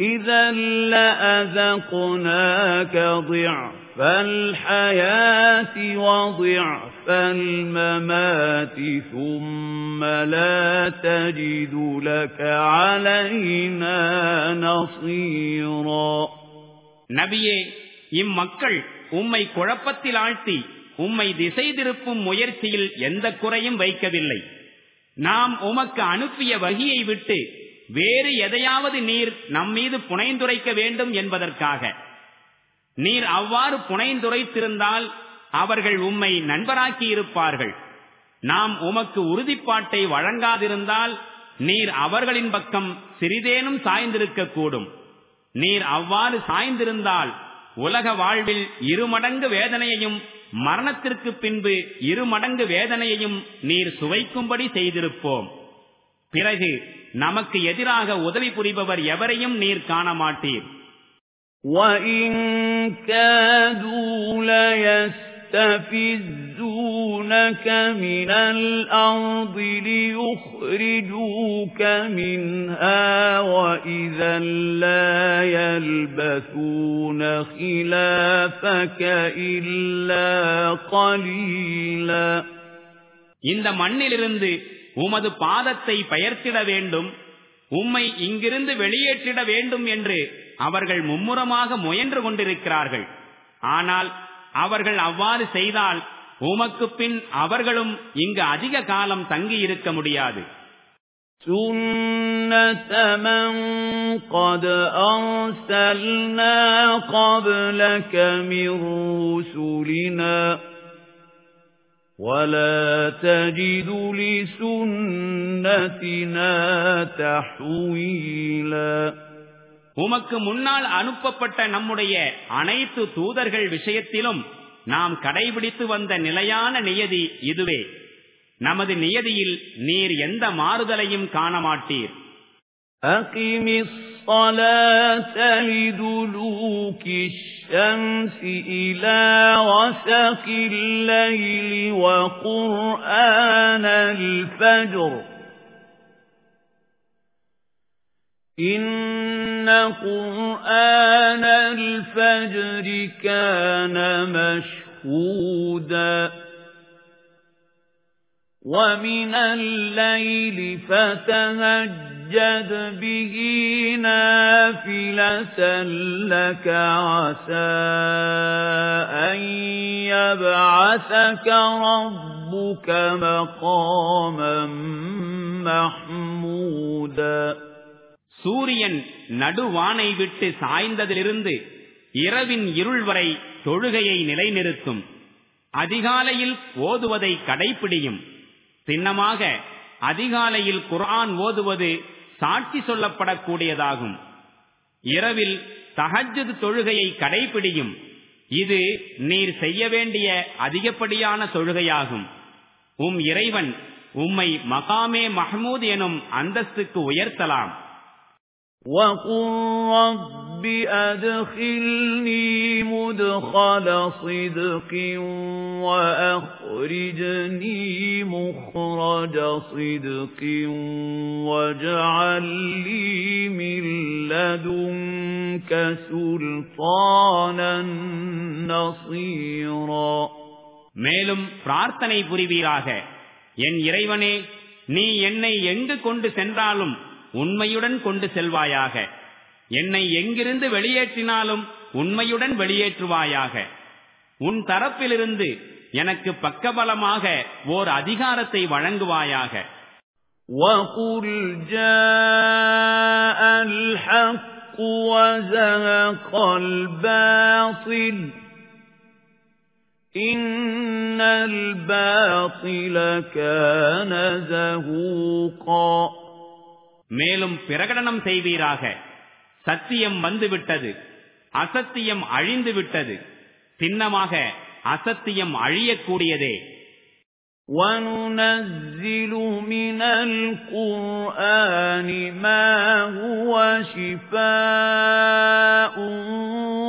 إِذًا لَّأَذَقْنَاكَ ضِعْفَ الْحَيَاةِ وَضِعْفَ الْمَمَاتِ ثُمَّ لَا تَجِدُ لَكَ علينا نَصِيرًا நபியே இம்மக்கள் உம்மை குழப்பத்தில் ஆழ்த்தி உம்மை திசை திருப்பும் முயற்சியில் எந்த குறையும் வைக்கவில்லை. நாம் உமக்கு அனுப்பிய வகியை விட்டு வேறு எதையாவது நீர் நம்மீது புனைந்துரைக்க வேண்டும் என்பதற்காக. நீர் அவ்வாறு புனைந்துரைத்திருந்தால் அவர்கள் உம்மை நண்பராக்கி இருப்பார்கள் நாம் உமக்கு உறுதிப்பாட்டை வழங்காதிருந்தால் நீர் அவர்களின் பக்கம் சிறிதேனும் சாய்ந்திருக்கக்கூடும். நீர் அவ்வாறு சாய்ந்திருந்தால் உலக வாழ்வில் இருமடங்கு வேதனையையும் மரணத்திற்கு பின்பு இரு மடங்கு வேதனையையும் நீர் சுவைக்கும்படி செய்திருப்போம். பிறகு நமக்கு எதிராக உதவி புரிபவர் எவரையும் நீர் காண மாட்டீர் يستفزونك من الأرض ليخرجوك منها وإذا لا يلبثون خلافك إلا قليلا இந்த மண்ணிலிருந்து உமது பாதத்தை பெயர்த்திட வேண்டும் உம்மை இங்கிருந்து வெளியேற்றிட வேண்டும் என்று அவர்கள் மும்முரமாக முயன்று கொண்டிருக்கிறார்கள் ஆனால் அவர்கள் அவ்வாறு செய்தால் உமக்கு பின் அவர்களும் இங்கு அதிக காலம் தங்கி இருக்க முடியாது سُنَّةَ مَن قَدْ أَرْسَلْنَا قَبْلَكَ مِن رُّسُلِنَا وَلَا تَجِدُ لِسُنَّتِنَا تَحْوِيلًا உமக்கு முன்னால் அனுப்பப்பட்ட நம்முடைய அனைத்து தூதர்கள் விஷயத்திலும் நாம் கடைபிடித்து வந்த நிலையான நியதி இதுவே நமது நியதியில் நீர் எந்த மாறுதலையும் காண மாட்டீர் أقم الصلاة لدلوك الشمس إلى غسق الليل وقرآن الفجر إِنَّ قُرْآنَ الْفَجْرِ كَانَ مَشْهُودًا وَمِنَ اللَّيْلِ فَتَهَجَّدْ بِهِ نَافِلَةً لَكَ عَسَى أَن يَبْعَثَكَ رَبُّكَ مَقَامًا مَّحْمُودًا சூரியன் நடுவானை விட்டு சாய்ந்ததிலிருந்து இரவின் இருள் வரை தொழுகையை நிலைநிறுத்தும். அதிகாலையில் ஓதுவதை கடைபிடியும் சின்னமாக அதிகாலையில் குரான் ஓதுவது சாட்சி சொல்லப்படக்கூடியதாகும். இரவில் தகஜது தொழுகையை கடைபிடியும் இது நீர் செய்ய வேண்டிய அதிகப்படியான தொழுகையாகும். உம் இறைவன் உம்மை மகாமே மஹமூத் எனும் அந்தஸ்துக்கு உயர்த்தலாம். وَقُل رَّبِّ أَدْخِلْنِي مُدْخَلَ صِدْقٍ وَأَخْرِجْنِي مُخْرَجَ صِدْقٍ وَاجْعَل لِّي مِن لَّدُنكَ سُلْطَانًا نَّصِيرًا மேலும் பிரார்த்தனை புரிவீராக என் இறைவனே நீ என்னை எங்கு கொண்டு சென்றாலும் உண்மையுடன் கொண்டு செல்வாயாக என்னை எங்கிருந்து வெளியேற்றினாலும் உண்மையுடன் வெளியேற்றுவாயாக உன் தரப்பிலிருந்து எனக்கு பக்கபலமாக ஓர் அதிகாரத்தை வழங்குவாயாக وَقُلْ جَاءَ الْحَقُّ وَزَهَقَ الْبَاطِلُ إِنَّ الْبَاطِلَ كَانَ زَهُوقًا மேலும் பிரகடனம் செய்வீராக. சத்தியம் வந்துவிட்டது. அசத்தியம் அழிந்து விட்டது சின்னமாக அசத்தியம் அழியக்கூடியதே. وَنُنَزِّلُ مِنَ الْقُرْآنِ مَا هُوَ شِفَاءٌ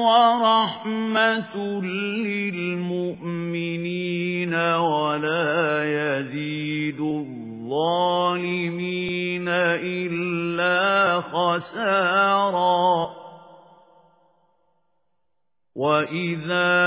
وَرَحْمَةٌ لِّلْمُؤْمِنِينَ وَلَا يَزِيدُ الظَّالِمِينَ إِلَّا خَسَارًا وَإِذَا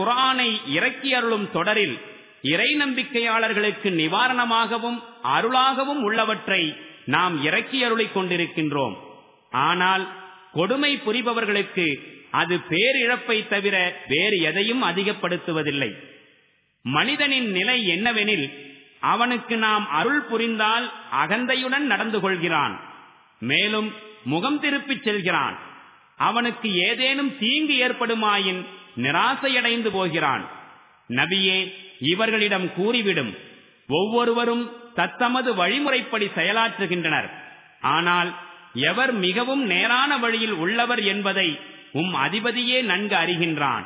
குரானை இறக்கி அருளும் தொடரில் இறை நம்பிக்கையாளர்களுக்கு நிவாரணமாகவும் அருளாகவும் உள்ளவற்றை நாம் இறக்கி அருளிக் கொண்டிருக்கின்றோம். ஆனால் கொடுமை புரிபவர்களுக்கு அது பேரிழப்பை தவிர வேறு எதையும் அதிகப்படுத்துவதில்லை. மனிதனின் நிலை என்னவெனில் அவனுக்கு நாம் அருள் புரிந்தால் அகந்தையுடன் நடந்து கொள்கிறான். மேலும் முகம் திருப்பிச் செல்கிறான். அவனுக்கு ஏதேனும் தீங்கு ஏற்படுமாயின் நிராசையடைந்து போகிறான் நபியே இவர்களிடம் கூறிவிடும் ஒவ்வொருவரும் தத்தமது வழிமுறைப்படி செயலாற்றுகின்றனர் ஆனால் எவர் மிகவும் நேரான வழியில் உள்ளவர் என்பதை உம் அதிபதியே நன்கு அறிகின்றான்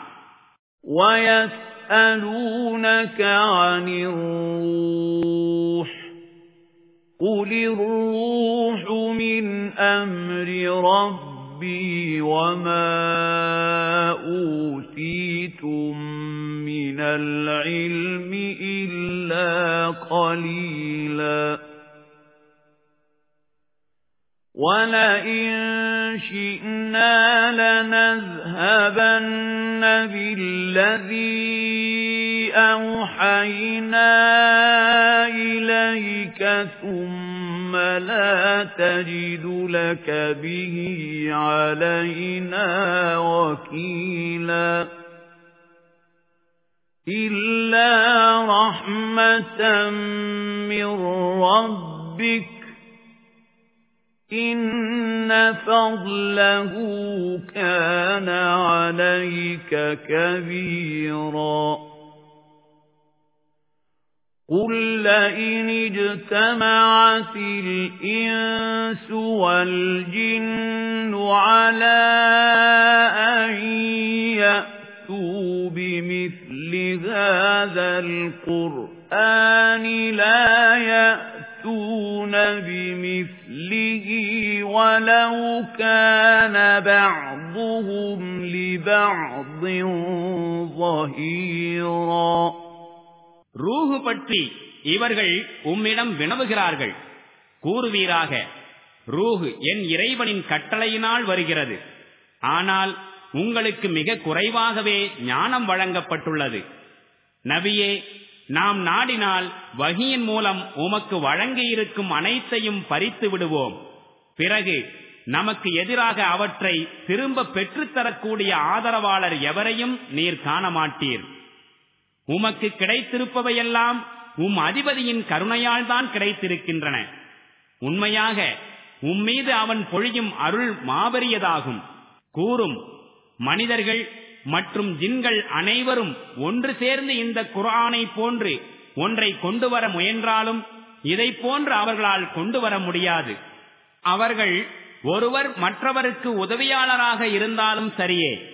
وَيَسْأَلُونَكَ عَنِ الرُّوحِ قُلِ الرُّوحُ مِنْ أَمْرِ رَبِّي وَمَا أُوتِيتُم مِّنَ الْعِلْمِ إِلَّا قَلِيلًا وَلَئِن شِئْنَا لَنَذْهَبَنَّ بِالَّذِي أَوْحَيْنَا إِلَيْكَ ثُمَّ لَا تَجِدُ لَكَ بِهِ عَلَيْنَا وَكِيلًا إِلَّا رَحْمَةً مِّن رَّبِّكَ إِنَّ فَضْلَهُ كَانَ عَلَيْكَ كَبِيرًا قُل لَّئِنِ اجْتَمَعَتِ الْإِنسُ وَالْجِنُّ عَلَىٰ أَن يَأْتُوا بِمِثْلِ هَٰذَا الْقُرْآنِ لَا يَأْتُونَ بِمِثْلِهِ وَلَوْ كَانَ بَعْضُهُمْ لِبَعْضٍ ظَهِيرًا ரூஹு பற்றி இவர்கள் உம்மிடம் வினவுகிறார்கள். கூறுவீராக ரூஹு என் இறைவனின் கட்டளையினால் வருகிறது. ஆனால் உங்களுக்கு மிக குறைவாகவே ஞானம் வழங்கப்பட்டுள்ளது. நபியே நாம் நாடினால் வகியின் மூலம் உமக்கு வழங்கியிருக்கும் அனைத்தையும் பறித்து விடுவோம். பிறகு நமக்கு எதிராக அவற்றை திரும்ப பெற்றுத்தரக்கூடிய ஆதரவாளர் எவரையும் நீர் காண மாட்டீர் உமக்கு கிடைத்திருப்பவையெல்லாம் உம் அதிபதியின் கருணையால் தான் கிடைத்திருக்கின்றன. உண்மையாக உம்மீது அவன் பொழியும் அருள் மாபெரியதாகும். கூறும் மனிதர்கள் மற்றும் ஜின்கள் அனைவரும் ஒன்று சேர்ந்து இந்த குரானை போன்று ஒன்றை கொண்டு வர முயன்றாலும் இதை போன்று அவர்களால் கொண்டு வர முடியாது. அவர்கள் ஒருவர் மற்றவருக்கு உதவியாளராக இருந்தாலும் சரியே.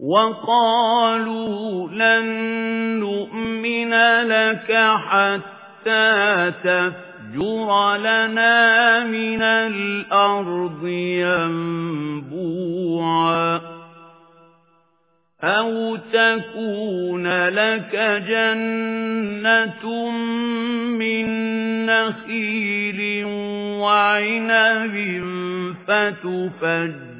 وَقَالُوا لَن نُّؤْمِنَ لَكَ حَتَّىٰ تَفْجُرَ لَنَا مِنَ الْأَرْضِ يَنبُوعًا أَوْ تَكُونَ لَكَ جَنَّةٌ مِّن نَّخِيلٍ وَعِنَبٍ فَتُفَجِّرَ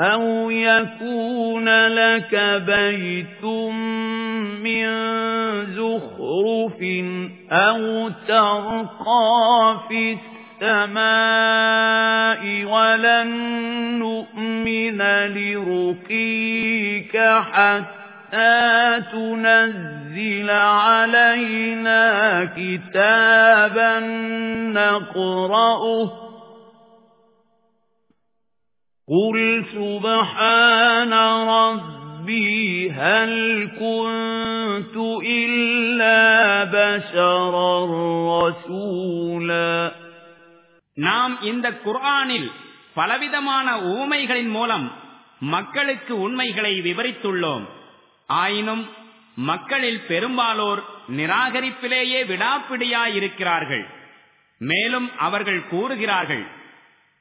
أَوْ يَكُونَ لَكَ بَيْتٌ مِّن زُخْرُفٍ أَوْ تَرْقَىٰ فِي السَّمَاءِ وَلَن نُّؤْمِنَ لِرُقِيِّكَ حَتَّىٰ تُنَزِّلَ عَلَيْنَا كِتَابًا نَّقْرَؤُهُ قُلْ سُبْحَانَ رَبِّي هَلْ كُنتُ إِلَّا بَشَرًا رَّسُولًا நாம் இந்த குர்ஆனில் பலவிதமான ஊமைகளின் மூலம் மக்களுக்கு உண்மைகளை விவரித்துள்ளோம் ஆயினும் மக்களில் பெரும்பாலோர் நிராகரிப்பிலேயே விடாப்பிடியாயிருக்கிறார்கள் மேலும் அவர்கள் கூறுகிறார்கள்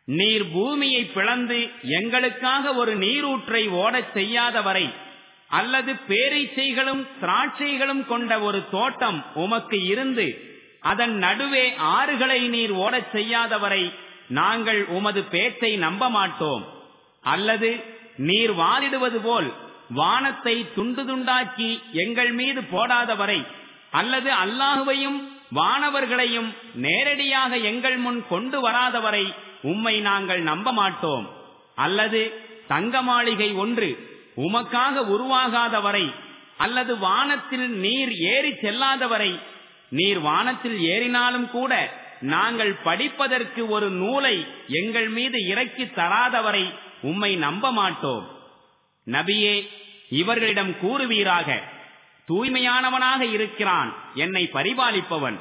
நீர் பூமியை பிளந்து எங்களுக்காக ஒரு நீரூற்றை ஓடச் செய்யாதவரை அல்லது பேரீச்சைகளும் திராட்சைகளும் கொண்ட ஒரு தோட்டம் உமக்கு இருந்து அதன் நடுவே ஆறுகளை நீர் ஓடச் செய்யாதவரை நாங்கள் உமது பேச்சை நம்ப மாட்டோம் அல்லது நீர் வாதிடுவது போல் வானத்தை துண்டு துண்டாக்கி எங்கள் மீது போடாதவரை அல்லது அல்லாஹுவையும் வானவர்களையும் நேரடியாக எங்கள் முன் கொண்டு வராதவரை உம்மை நாங்கள் நம்ப மாட்டோம் அல்லது தங்க மாளிகை ஒன்று உமக்காக உருவாகாதவரை அல்லது வானத்தில் நீர் ஏறி செல்லாதவரை நீர் வானத்தில் ஏறினாலும் கூட நாங்கள் படிப்பதற்கு ஒரு நூலை எங்கள் மீது இறக்கி தராதவரை உம்மை நம்ப மாட்டோம் நபியே இவர்களிடம் கூறுவீராக தூய்மையானவனாக இருக்கிறான் என்னை பரிபாலிப்பவன்.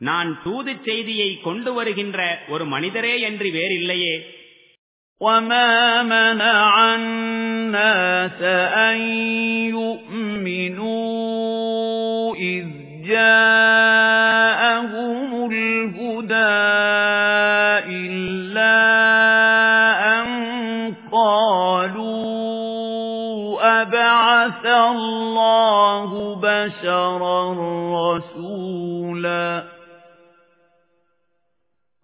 நான் தூது செய்தியை கொண்டு வருகின்ற ஒரு மனிதரே என்று வேறில்லையே وَمَا مَنَعَ النَّاسَ أَن يُؤْمِنُوا إِذْ جَاءَهُمُ الْهُدَى إِلَّا أَن قَالُوا أَبَعَثَ اللَّهُ بَشَرًا رَّسُولًا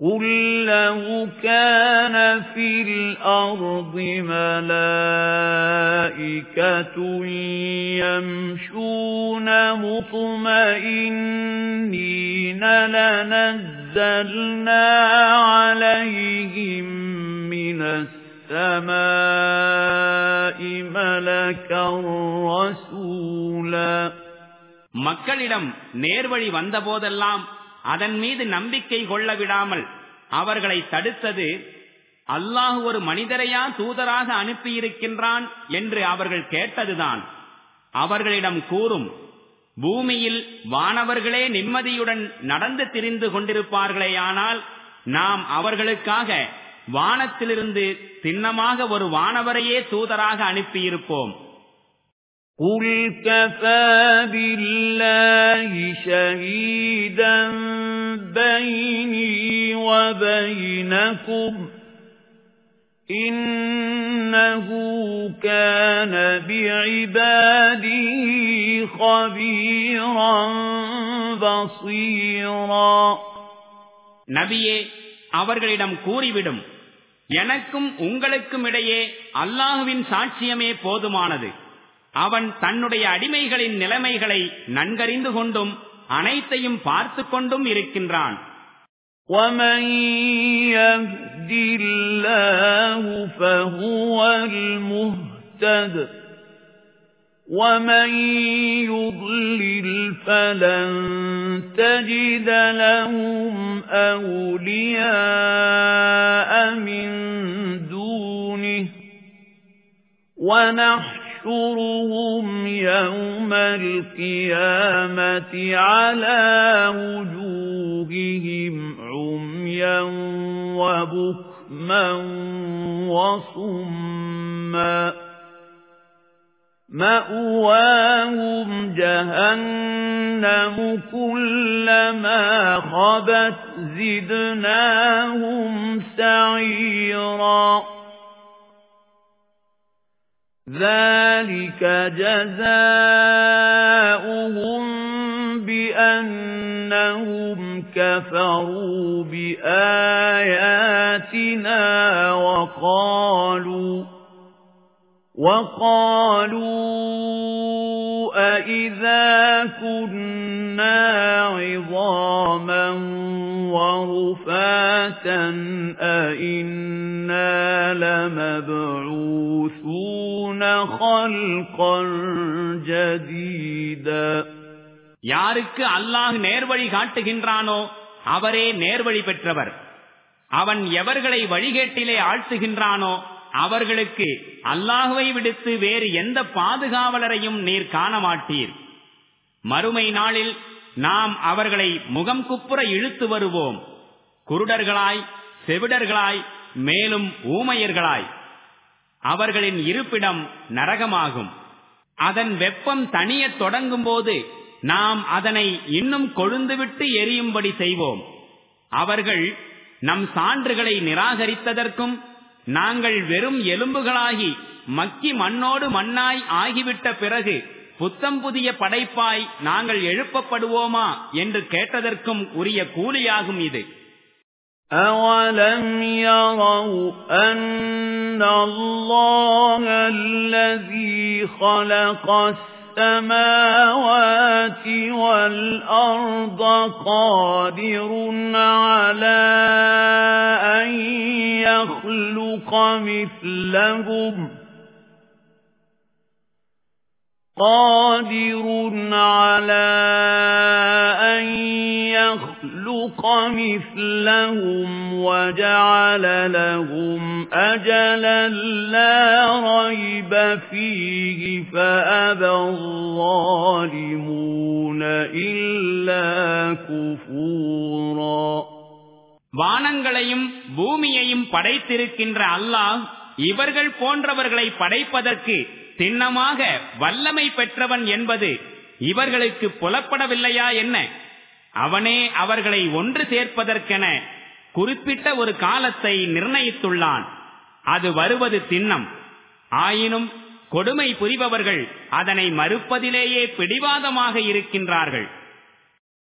قُل لَّوْ كَانَ فِي الْأَرْضِ مَلَائِكَةٌ يَمْشُونَ مُطْمَئِنِّينَ لَنَزَّلْنَا عَلَيْهِم مِّنَ السَّمَاءِ مَلَكًا رَّسُولًا மக்களிடம் நேர்வழி வந்தபோதெல்லாம் அதன் மீது நம்பிக்கை கொள்ள விடாமல் அவர்களை தடுத்தது அல்லாஹு ஒரு மனிதரையா தூதராக அனுப்பியிருக்கின்றான் என்று அவர்கள் கேட்டதுதான். அவர்களிடம் கூறும் பூமியில் வானவர்களே நிம்மதியுடன் நடந்து திரிந்து கொண்டிருப்பார்களேயானால் நாம் அவர்களுக்காக வானத்திலிருந்து சின்னமாக ஒரு வானவரையே தூதராக அனுப்பியிருப்போம். قُلْ كَفَى بِاللَّهِ شَهِيدًا بَيْنِي وَبَيْنَكُمْ إِنَّهُ كَانَ بِعِبَادِهِ خَبِيرًا بَصِيرًا நபியே அவர்களிடம் கூறிவிடும் எனக்கும் உங்களுக்கும் இடையே அல்லாஹுவின் சாட்சியமே போதுமானது அவன் தன்னுடைய அடிமைகளின் நிலைமைகளை நன்கறிந்து கொண்டும் அனைத்தையும் பார்த்து கொண்டும் இருக்கின்றான் وَمَن يَهْدِ اللَّهُ فَهُوَ الْمُهْتَدِ وَمَن يُضْلِلْ فَلَن تَجِدَ لَهُمْ أَوْلِيَاءَ مِن دُونِهِ وَنَحْشُرُهُمْ يَوْمَ الْقِيَامَةِ عَلَى وُجُوهِهِمْ عُمْيًا وَبُكْمًا وَصُمًّا. مَأْوَاهُمْ جَهَنَّمُ كُلَّمَا خَبَتْ زِدْنَاهُمْ سَعِيرًا. ذَلِكَ جَزَاؤُهُم بِأَنَّهُمْ كَفَرُوا بِآيَاتِنَا وَقَالُوا وَقَالُوا أَإِذَا كُنَّا عِظَامًا وَرُفَاتًا أَإِنَّا لَمَبْعُوثُونَ خَلْقًا جَدِيدًا யாருக்கு அல்லாஹ் நேர்வழி காட்டுகின்றானோ அவரே நேர்வழி பெற்றவர் அவன் எவர்களை வழிகேட்டிலே ஆழ்த்துகின்றானோ அவர்களுக்கு அல்லாஹுவை விடுத்து வேறு எந்த பாதுகாவலரையும் நீர் காண மாட்டீர் மறுமை நாளில் நாம் அவர்களை முகம் குப்புற இழுத்து வருவோம். குருடர்களாய் செவிடர்களாய் மேலும் ஊமையர்களாய். அவர்களின் இருப்பிடம் நரகமாகும். அதன் வெப்பம் தனிய தொடங்கும் போது நாம் அதனை இன்னும் கொழுந்துவிட்டு எரியும்படி செய்வோம். அவர்கள் நம் சான்றுகளை நிராகரித்ததற்கும் நாங்கள் வெறும் எலும்புகளாகி மக்கி மண்ணோடு மண்ணாய் ஆகிவிட்ட பிறகு புத்தம் புதிய படைப்பாய் நாங்கள் எழுப்பப்படுவோமா என்று கேட்டதற்கும் உரிய கூலியாகும் இது أَوَلَمْ يَرَوْا أَنَّ اللَّهَ الَّذِي خَلَقَ السَّمَاوَاتِ وَالْأَرْضَ قَادِرٌ عَلَى أَن يَخْلُقَ مِثْلَهُمْ قَادِرٌ عَلَى أَن يَخْلُقَ مِثْلَهُمْ وَجَعَلَ لَهُمْ أَجَلًا لَّا رَيْبَ فِيهِ فَأَبَى الظَّالِمُونَ إِلَّا كُفُورًا வானங்களையும் பூமியையும் படைத்திருக்கின்ற அல்லாஹ் இவர்கள் போன்றவர்களை படைப்பதற்கு திண்ணமாக வல்லமை பெற்றவன் என்பது இவர்களுக்கு புலப்படவில்லையா என்ன? அவனே அவர்களை ஒன்று சேர்ப்பதற்கென குறிப்பிட்ட ஒரு காலத்தை நிர்ணயித்துள்ளான். அது வருவது திண்ணம். ஆயினும் கொடுமை புரிபவர்கள் அதனை மறுப்பதிலேயே பிடிவாதமாக இருக்கின்றார்கள்.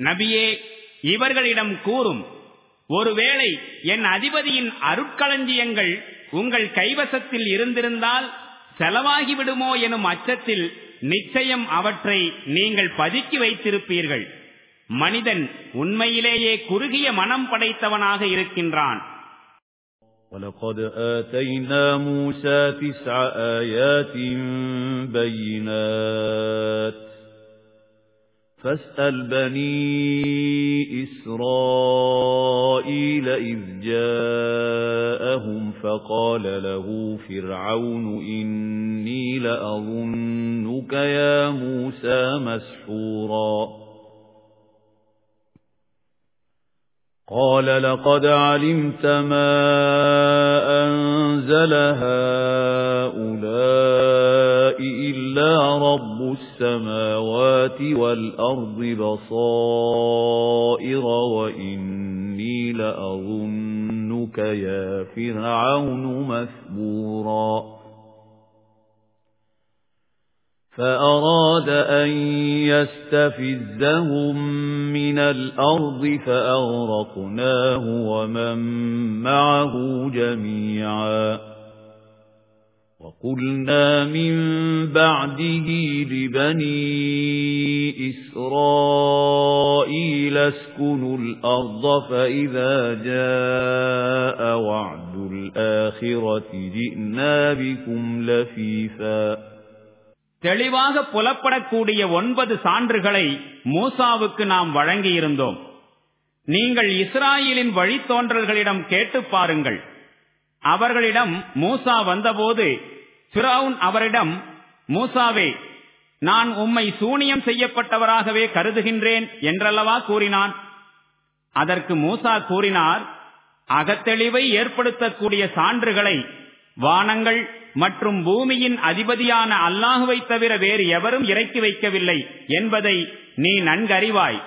நபியே இவர்களிடம் கூறும் ஒருவேளை என் அதிபதியின் அருட்களஞ்சியங்கள் உங்கள் கைவசத்தில் இருந்திருந்தால் செலவாகிவிடுமோ எனும் அச்சத்தில் நிச்சயம் அவற்றை நீங்கள் பதுக்கி வைத்திருப்பீர்கள் மனிதன் உண்மையிலேயே குறுகிய மனம் படைத்தவனாக இருக்கின்றான் وَلَقَدْ آتَيْنَا مُوسَى تِسْعَ آيَاتٍ بَيِّنَاتٍ فَاسْأَلْ بَنِي إِسْرَائِيلَ إِذْ جَاءَهُمْ فَقَالَ لَهُ فِرْعَوْنُ إِنِّي لَأَظُنُّكَ يَا مُوسَى مَسْحُورًا. قَالَ لَقَدْ عَلِمْتَ مَا أَنزَلَ هَؤُلَاءِ إِلَّا رَبُّ السَّمَاوَاتِ وَالْأَرْضِ بَصَائِرَ وَإِنِّي لَأَظُنُّكَ يَا فِرْعَوْنُ مَثْبُورًا. فأراد أن يستفزهم من الأرض فأغرقناه ومن معه جميعا. وقلنا من بعده لبني إسرائيل اسكنوا الأرض فإذا جاء وعد الآخرة جئنا بكم لفيفاً தெளிவாக புலப்படக்கூடிய ஒன்பது சான்றுகளை மூசாவுக்கு நாம் வழங்கியிருந்தோம் நீங்கள் இஸ்ராயலின் வழித்தோன்றல்களிடம் கேட்டு பாருங்கள் அவர்களிடம் மூசா வந்தபோது பிரவுன் அவரிடம் மூசாவே நான் உம்மை சூனியம் செய்யப்பட்டவராகவே கருதுகின்றேன் என்றல்லவா கூறினான். அதற்கு மூசா கூறினார் அகத்தெளிவை ஏற்படுத்தக்கூடிய சான்றுகளை வானங்கள் மற்றும் பூமியின் அதிபதியான அல்லாஹுவை தவிர வேறு எவரும் இறக்கி வைக்கவில்லை என்பதை நீ நன்கறிவாய்.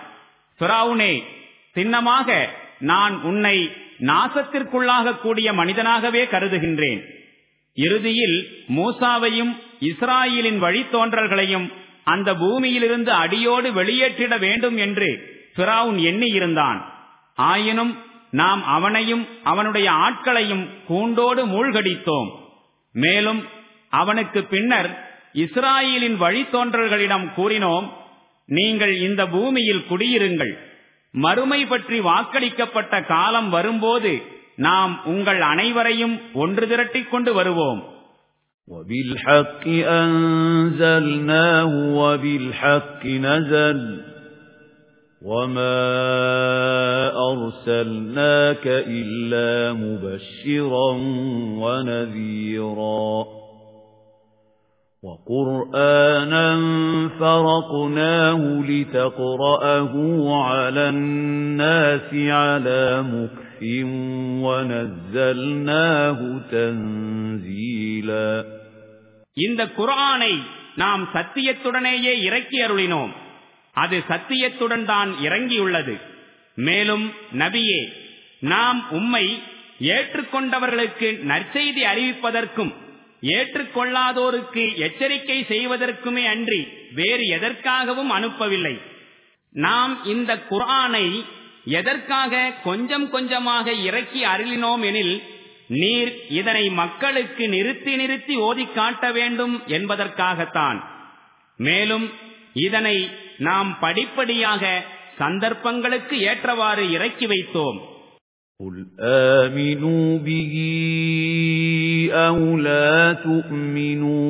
சுராவுனே சின்னமாக நான் உன்னை நாசத்திற்குள்ளாக கூடிய மனிதனாகவே கருதுகின்றேன். இறுதியில் மூசாவையும் இஸ்ராயலின் வழித்தோன்றல்களையும் அந்த பூமியிலிருந்து அடியோடு வெளியேற்றிட வேண்டும் என்று பிராவுன் எண்ணியிருந்தான். ஆயினும் நாம் அவனையும் அவனுடைய ஆட்களையும் கூண்டோடு மூழ்கடித்தோம். மேலும் அவனுக்கு பின்னர் இஸ்ராயலின் வழித்தோன்றல்களிடம் கூறினோம் நீங்கள் இந்த பூமியில் குடியிருங்கள். மறுமை பற்றி வாக்களிக்கப்பட்ட காலம் வரும்போது நாம் உங்கள் அனைவரையும் ஒன்று திரட்டிக் கொண்டு வருவோம் وَبِالْحَقِّ أَنزَلْنَاهُ وَبِالْحَقِّ نَزَلَ وَمَا أَرْسَلْنَاكَ إِلَّا مُبَشِّرًا وَنَذِيرًا وَقُرْآنًا فَرَقْنَاهُ لِتَقْرَأَهُ عَلَى النَّاسِ عَلَى مُكْثٍ وَنَزَّلْنَاهُ تَنزِيلًا இந்த குர்ஆனை நாம் சத்தியத்துடனேயே இறக்கி அருளினோம். அது சத்தியத்துடன் தான் இறங்கியுள்ளது. மேலும் நபியே நாம் உம்மை ஏற்றுக்கொண்டவர்களுக்கு நற்செய்தி அறிவிப்பதற்கும் ஏற்றுக்கொள்ளாதோருக்கு எச்சரிக்கை செய்வதற்குமே அன்றி வேறு எதற்காகவும் அனுப்பவில்லை. நாம் இந்த குரானை எதற்காக கொஞ்சம் கொஞ்சமாக இறக்கி அருளினோம் எனில் நீர் இதனை மக்களுக்கு நிறுத்தி நிறுத்தி ஓதி காட்ட வேண்டும் என்பதற்காகத்தான் மேலும் இதனை நாம் படிப்படியாக சந்தர்ப்பங்களுக்கு ஏற்றவாறு இறக்கி வைத்தோம் قُلْ آمِنُوا بِهِ أَوْ لَا تُؤْمِنُوا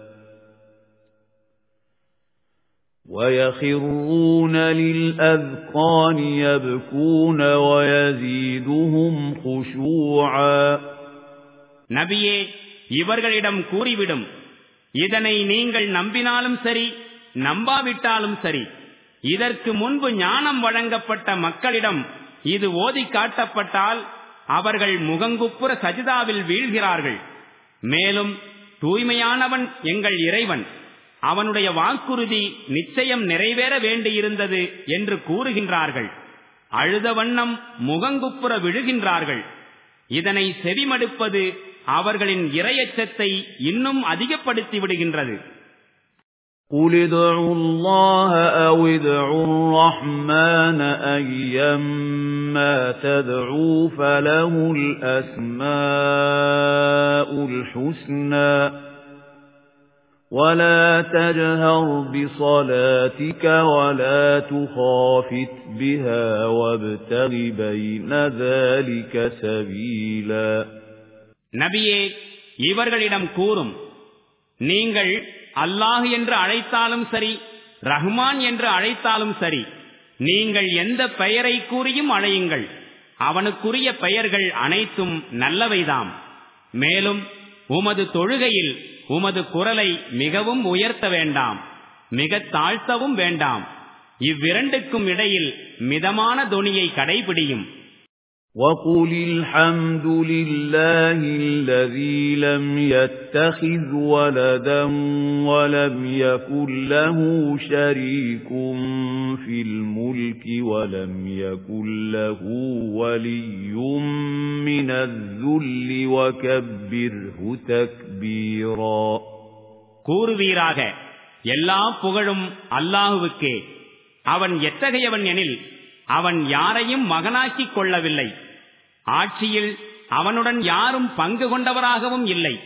وَيَخِرُّونَ لِلْأَذْقَانِ يَبْكُونَ وَيَزِيدُهُمْ خُشُوعًا நபியே இவர்களிடம் கூறிவிடும் இதனை நீங்கள் நம்பினாலும் சரி நம்பாவிட்டாலும் சரி இதற்கு முன்பு ஞானம் வழங்கப்பட்ட மக்களிடம் இது ஓதி காட்டப்பட்டால் அவர்கள் முகங்குப்புற சஜிதாவில் வீழ்கிறார்கள் மேலும் தூய்மையானவன் எங்கள் இறைவன் அவனுடைய வாக்குறுதி நிச்சயம் நிறைவேற வேண்டியிருந்தது என்று கூறுகின்றார்கள் அழுத வண்ணம் முகங்குப்புற விழுகின்றார்கள் இதனை செவிமடுப்பது அவர்களின் இரையச்சத்தை இன்னும் அதிகப்படுத்தி விடுகின்றது قُلِ ادْعُوا اللَّهَ أَوِ ادْعُوا الرَّحْمَنَ أَيَّمَّا تَدْعُوا فَلَهُ الْأَسْمَاءُ الْحُسْنَى وَلَا تَجْهَرْ بِصَلَاتِكَ وَلَا تُخَافِتْ بِهَا وَابْتَغِ بَيْنَ ذَلِكَ سَبِيلًا நபியே இவர்களிடம் கூறும் நீங்கள் அல்லாஹ் என்று அழைத்தாலும் சரி ரஹ்மான் என்று அழைத்தாலும் சரி நீங்கள் எந்த பெயரை கூறியும் அழையுங்கள் அவனுக்குரிய பெயர்கள் அனைத்தும் நல்லவைதாம் மேலும் உமது தொழுகையில் உமது குரலை மிகவும் உயர்த்த வேண்டாம் மிக தாழ்த்தவும் வேண்டாம். இவ்விரண்டுக்கும் இடையில் மிதமான தொனியை கடைபிடியும். وَقُلِ الْحَمْدُ لِلَّهِ الَّذِي لَمْ يَتَّخِذْ وَلَدًا وَلَمْ يَكُنْ لَهُ شَرِيكٌ فِي الْمُلْكِ وَلَمْ يَكُنْ لَهُ وَلِيٌّ مِنَ الذُّلِّ وَكَبِّرْهُ تَكْبِيرًا கூறுவீராக எல்லா புகழும் அல்லாஹுவுக்கே அவன் எத்தகையவன் எனில் அவன் யாரையும் மகனாக்கிக் கொள்ளவில்லை. ஆட்சியில் அவனுடன் யாரும் பங்கு கொண்டவராகவும் இல்லை.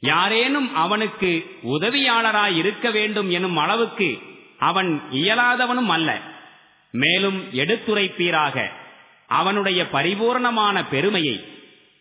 யாரேனும் அவனுக்கு உதவியாளராய் இருக்க வேண்டும் எனும் அளவுக்கு அவன் இயலாதவனும் அல்ல. மேலும் எடுத்துரைப்பீராக அவனுடைய பரிபூர்ணமான பெருமையை